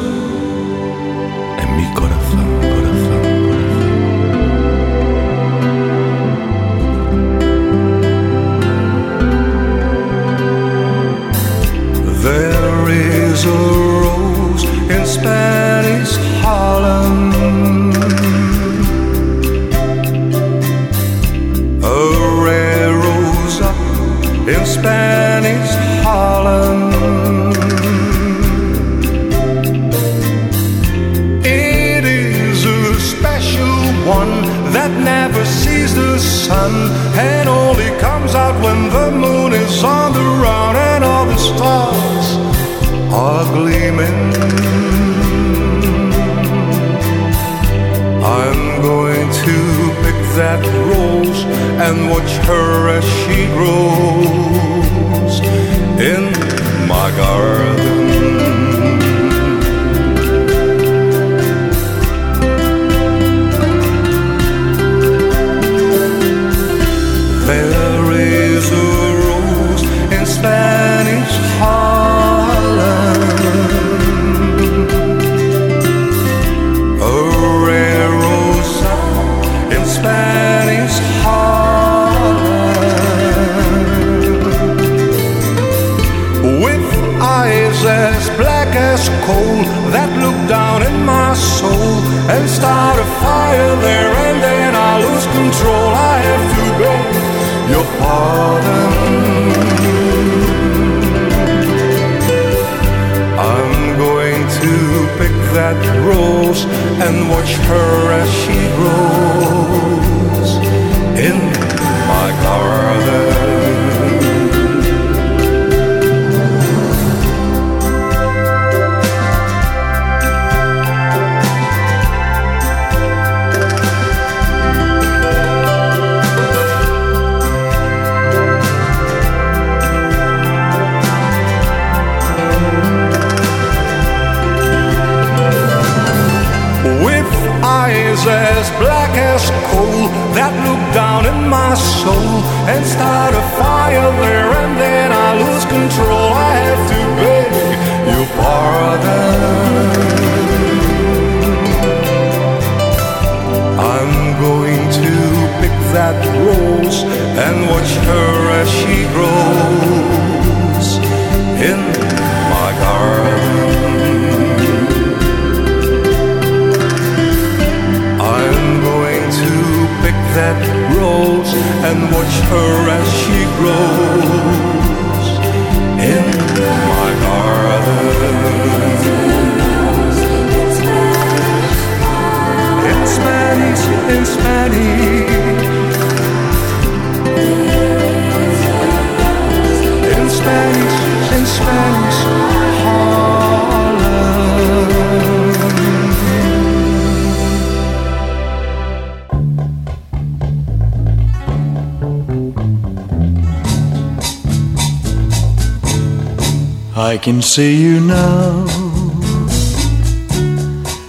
can see you now,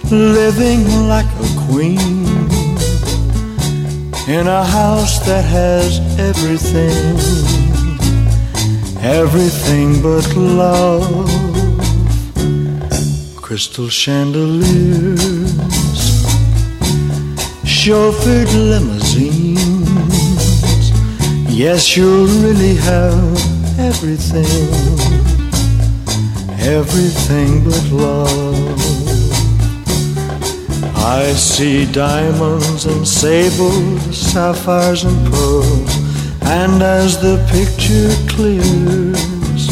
living like a queen in a house that has everything, everything but love. Crystal chandeliers, chauffeured limousines. Yes, you'll really have everything everything but love. I see diamonds and sables, sapphires and pearls, and as the picture clears,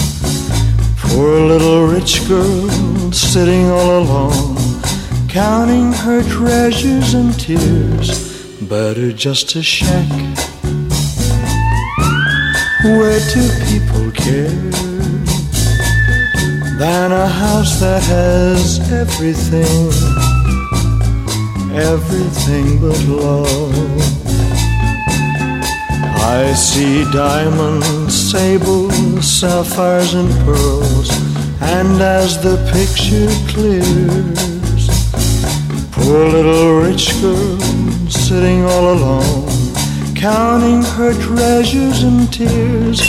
poor little rich girl sitting all alone, counting her treasures and tears. Better just a shack where two people care than a house that has everything, everything but love. I see diamonds, sables, sapphires, and pearls, and as the picture clears, poor little rich girl sitting all alone, counting her treasures and tears.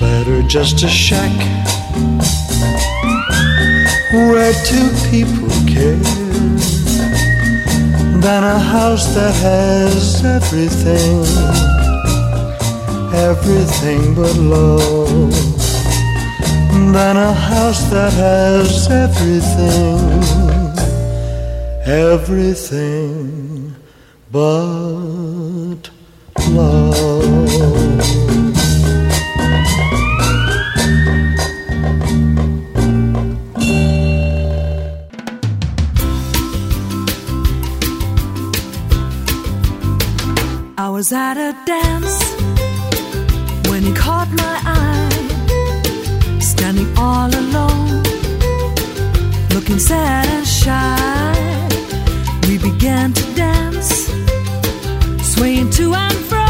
Better just a shack where two people care than a house that has everything, everything but love. Than a house that has everything, everything but love. Was at a dance when he caught my eye, standing all alone, looking sad and shy. We began to dance, swaying to and fro,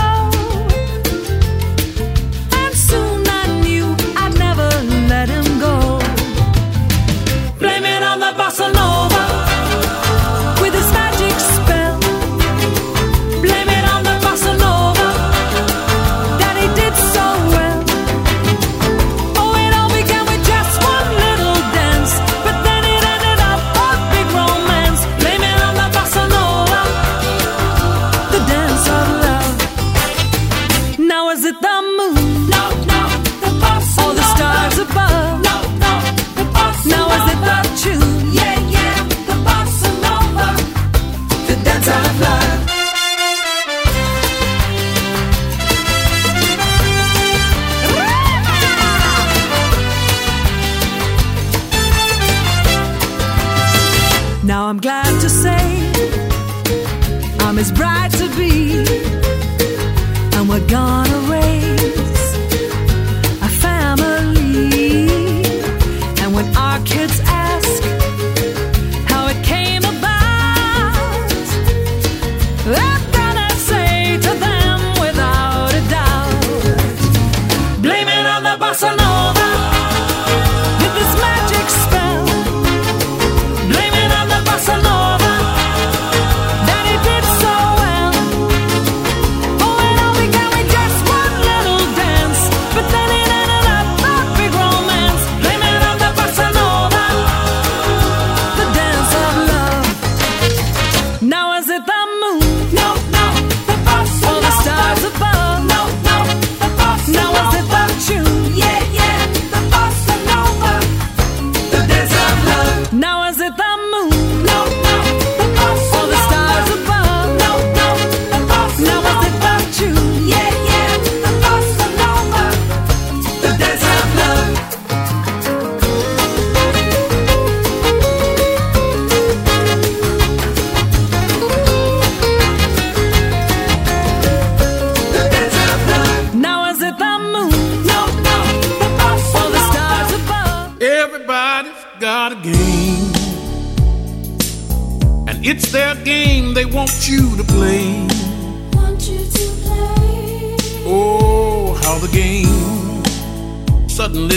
and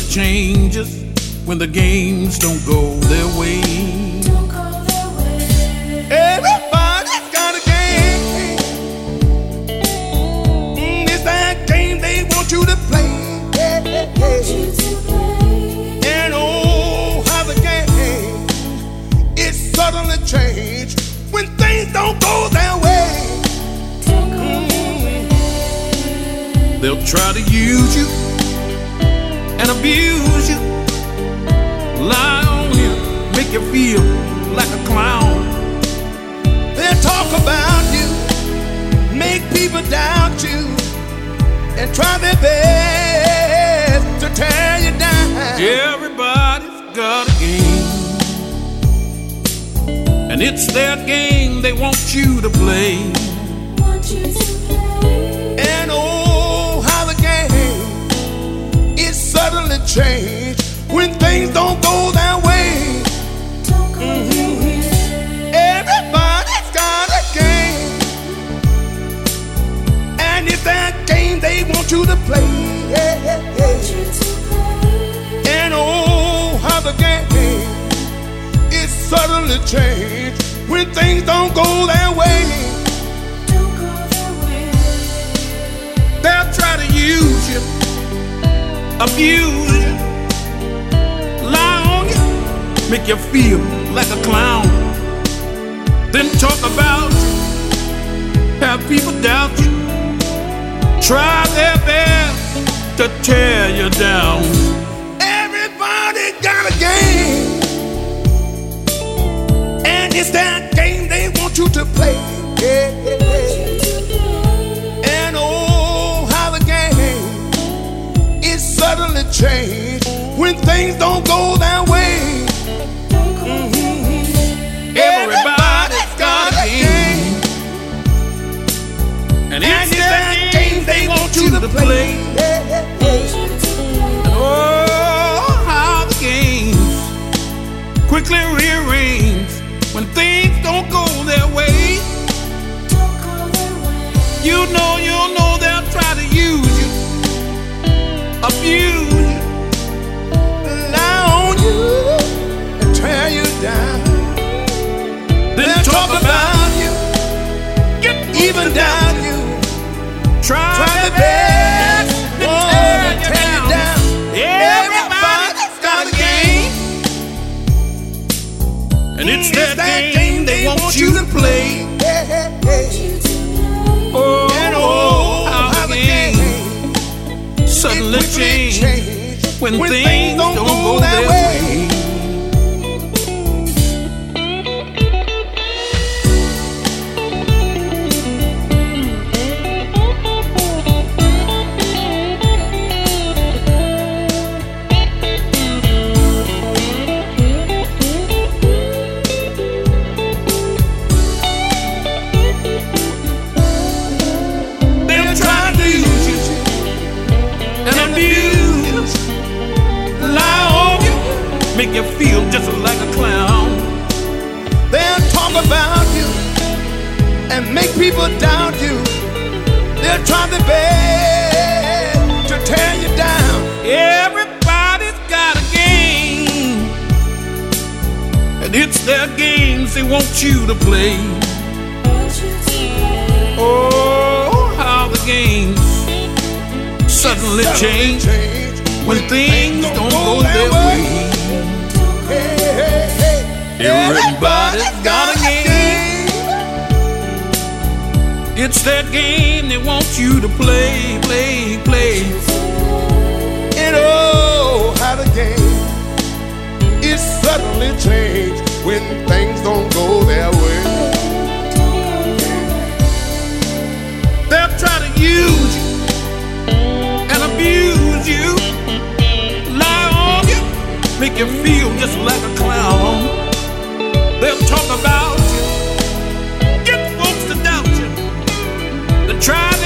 changes when the games don't go their way. Play. And oh, how the game it suddenly changed when things don't go their way. Mhm. Everybody's got a game, and it's that game they want you to play. And oh, how the game it suddenly changed when things don't go their way. They'll try to use you, abuse you, lie on you, make you feel like a clown. Then talk about you, have people doubt you, try their best to tear you down. Everybody got a game, and it's that game they want you to play. And oh, how the game it suddenly changed when things don't go their way. Mhm. Everybody's got a game, and it's that game they want you to play. And oh, how the games quickly rearrange when things don't go their way. You know, you know they'll try to use you, abuse you, lie on you, and tear you down. Then talk about you, get even down you, try their best and it's that game they want you to play. Oh, and oh, oh how the game suddenly change when, things don't go their way. They'll make people doubt you. They'll try their best to tear you down. Everybody's got a game, and it's their games they want you to play. Oh, how the games suddenly change when things don't go their way. Everybody's It's that game they want you to play, play, play. And oh, how the game is suddenly changed when things don't go their way. They'll try to use you and abuse you, lie on you, make you feel just like a clown. They'll talk about try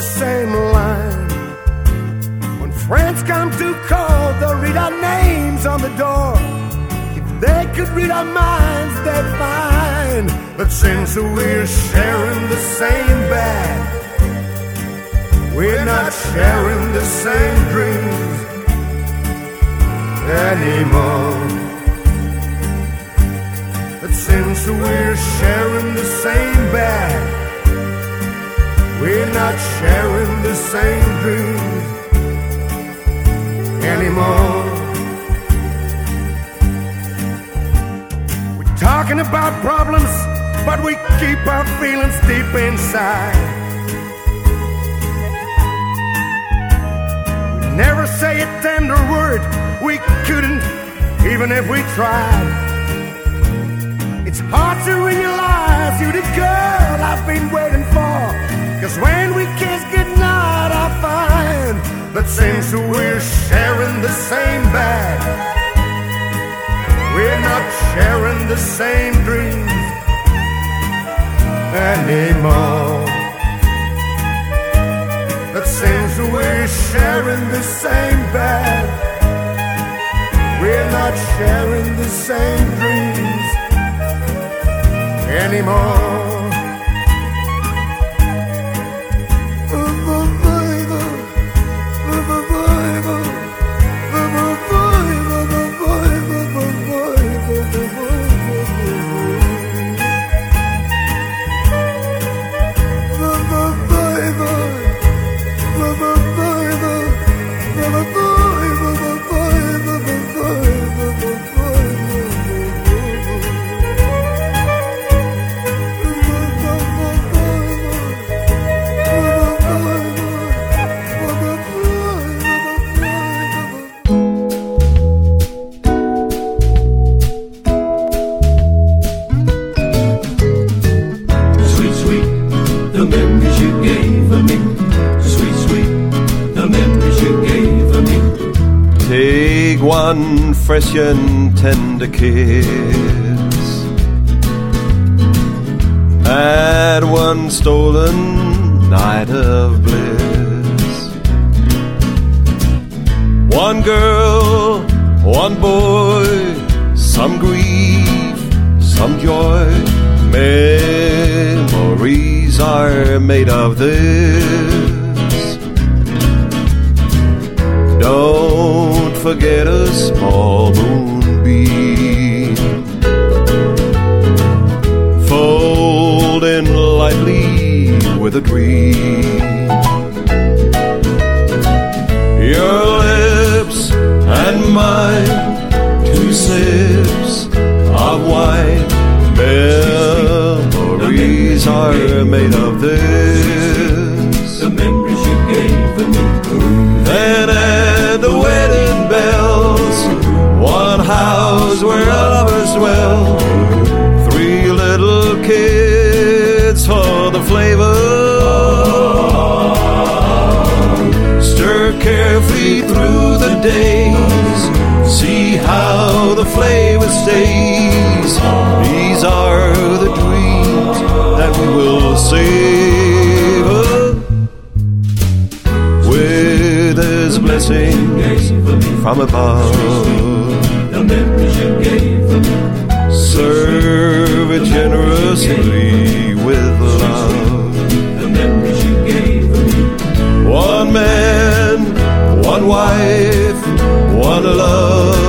the same line. When friends come to call, they'll read our names on the door. If they could read our minds, they'd find. But since we're sharing the same bed, we're not sharing the same dreams anymore. But since we're sharing the same bed, we're not sharing the same dreams anymore. We're talking about problems, but we keep our feelings deep inside. We never say a tender word, we couldn't, even if we tried. It's hard to realize you're the girl I've been waiting for. Cause when we kiss goodnight, I find that seems to we're sharing the same bed, We're not sharing the same dreams anymore. That seems we're sharing the same bed, We're not sharing the same dreams anymore. And tender kiss. Add one stolen night of bliss. One girl, one boy, some grief, some joy. Memories are made of this forget a small moonbeam. Folding lightly with a dream. Your lips and mine Two sips of wine. Memories are made of this house where lovers dwell. Three little kids for the flavor. Stir carefully through the days. See how the flavor stays. These are the dreams that we will savor with his blessings from above. Serve it generously with love. The memories you gave me. One man, one wife, one love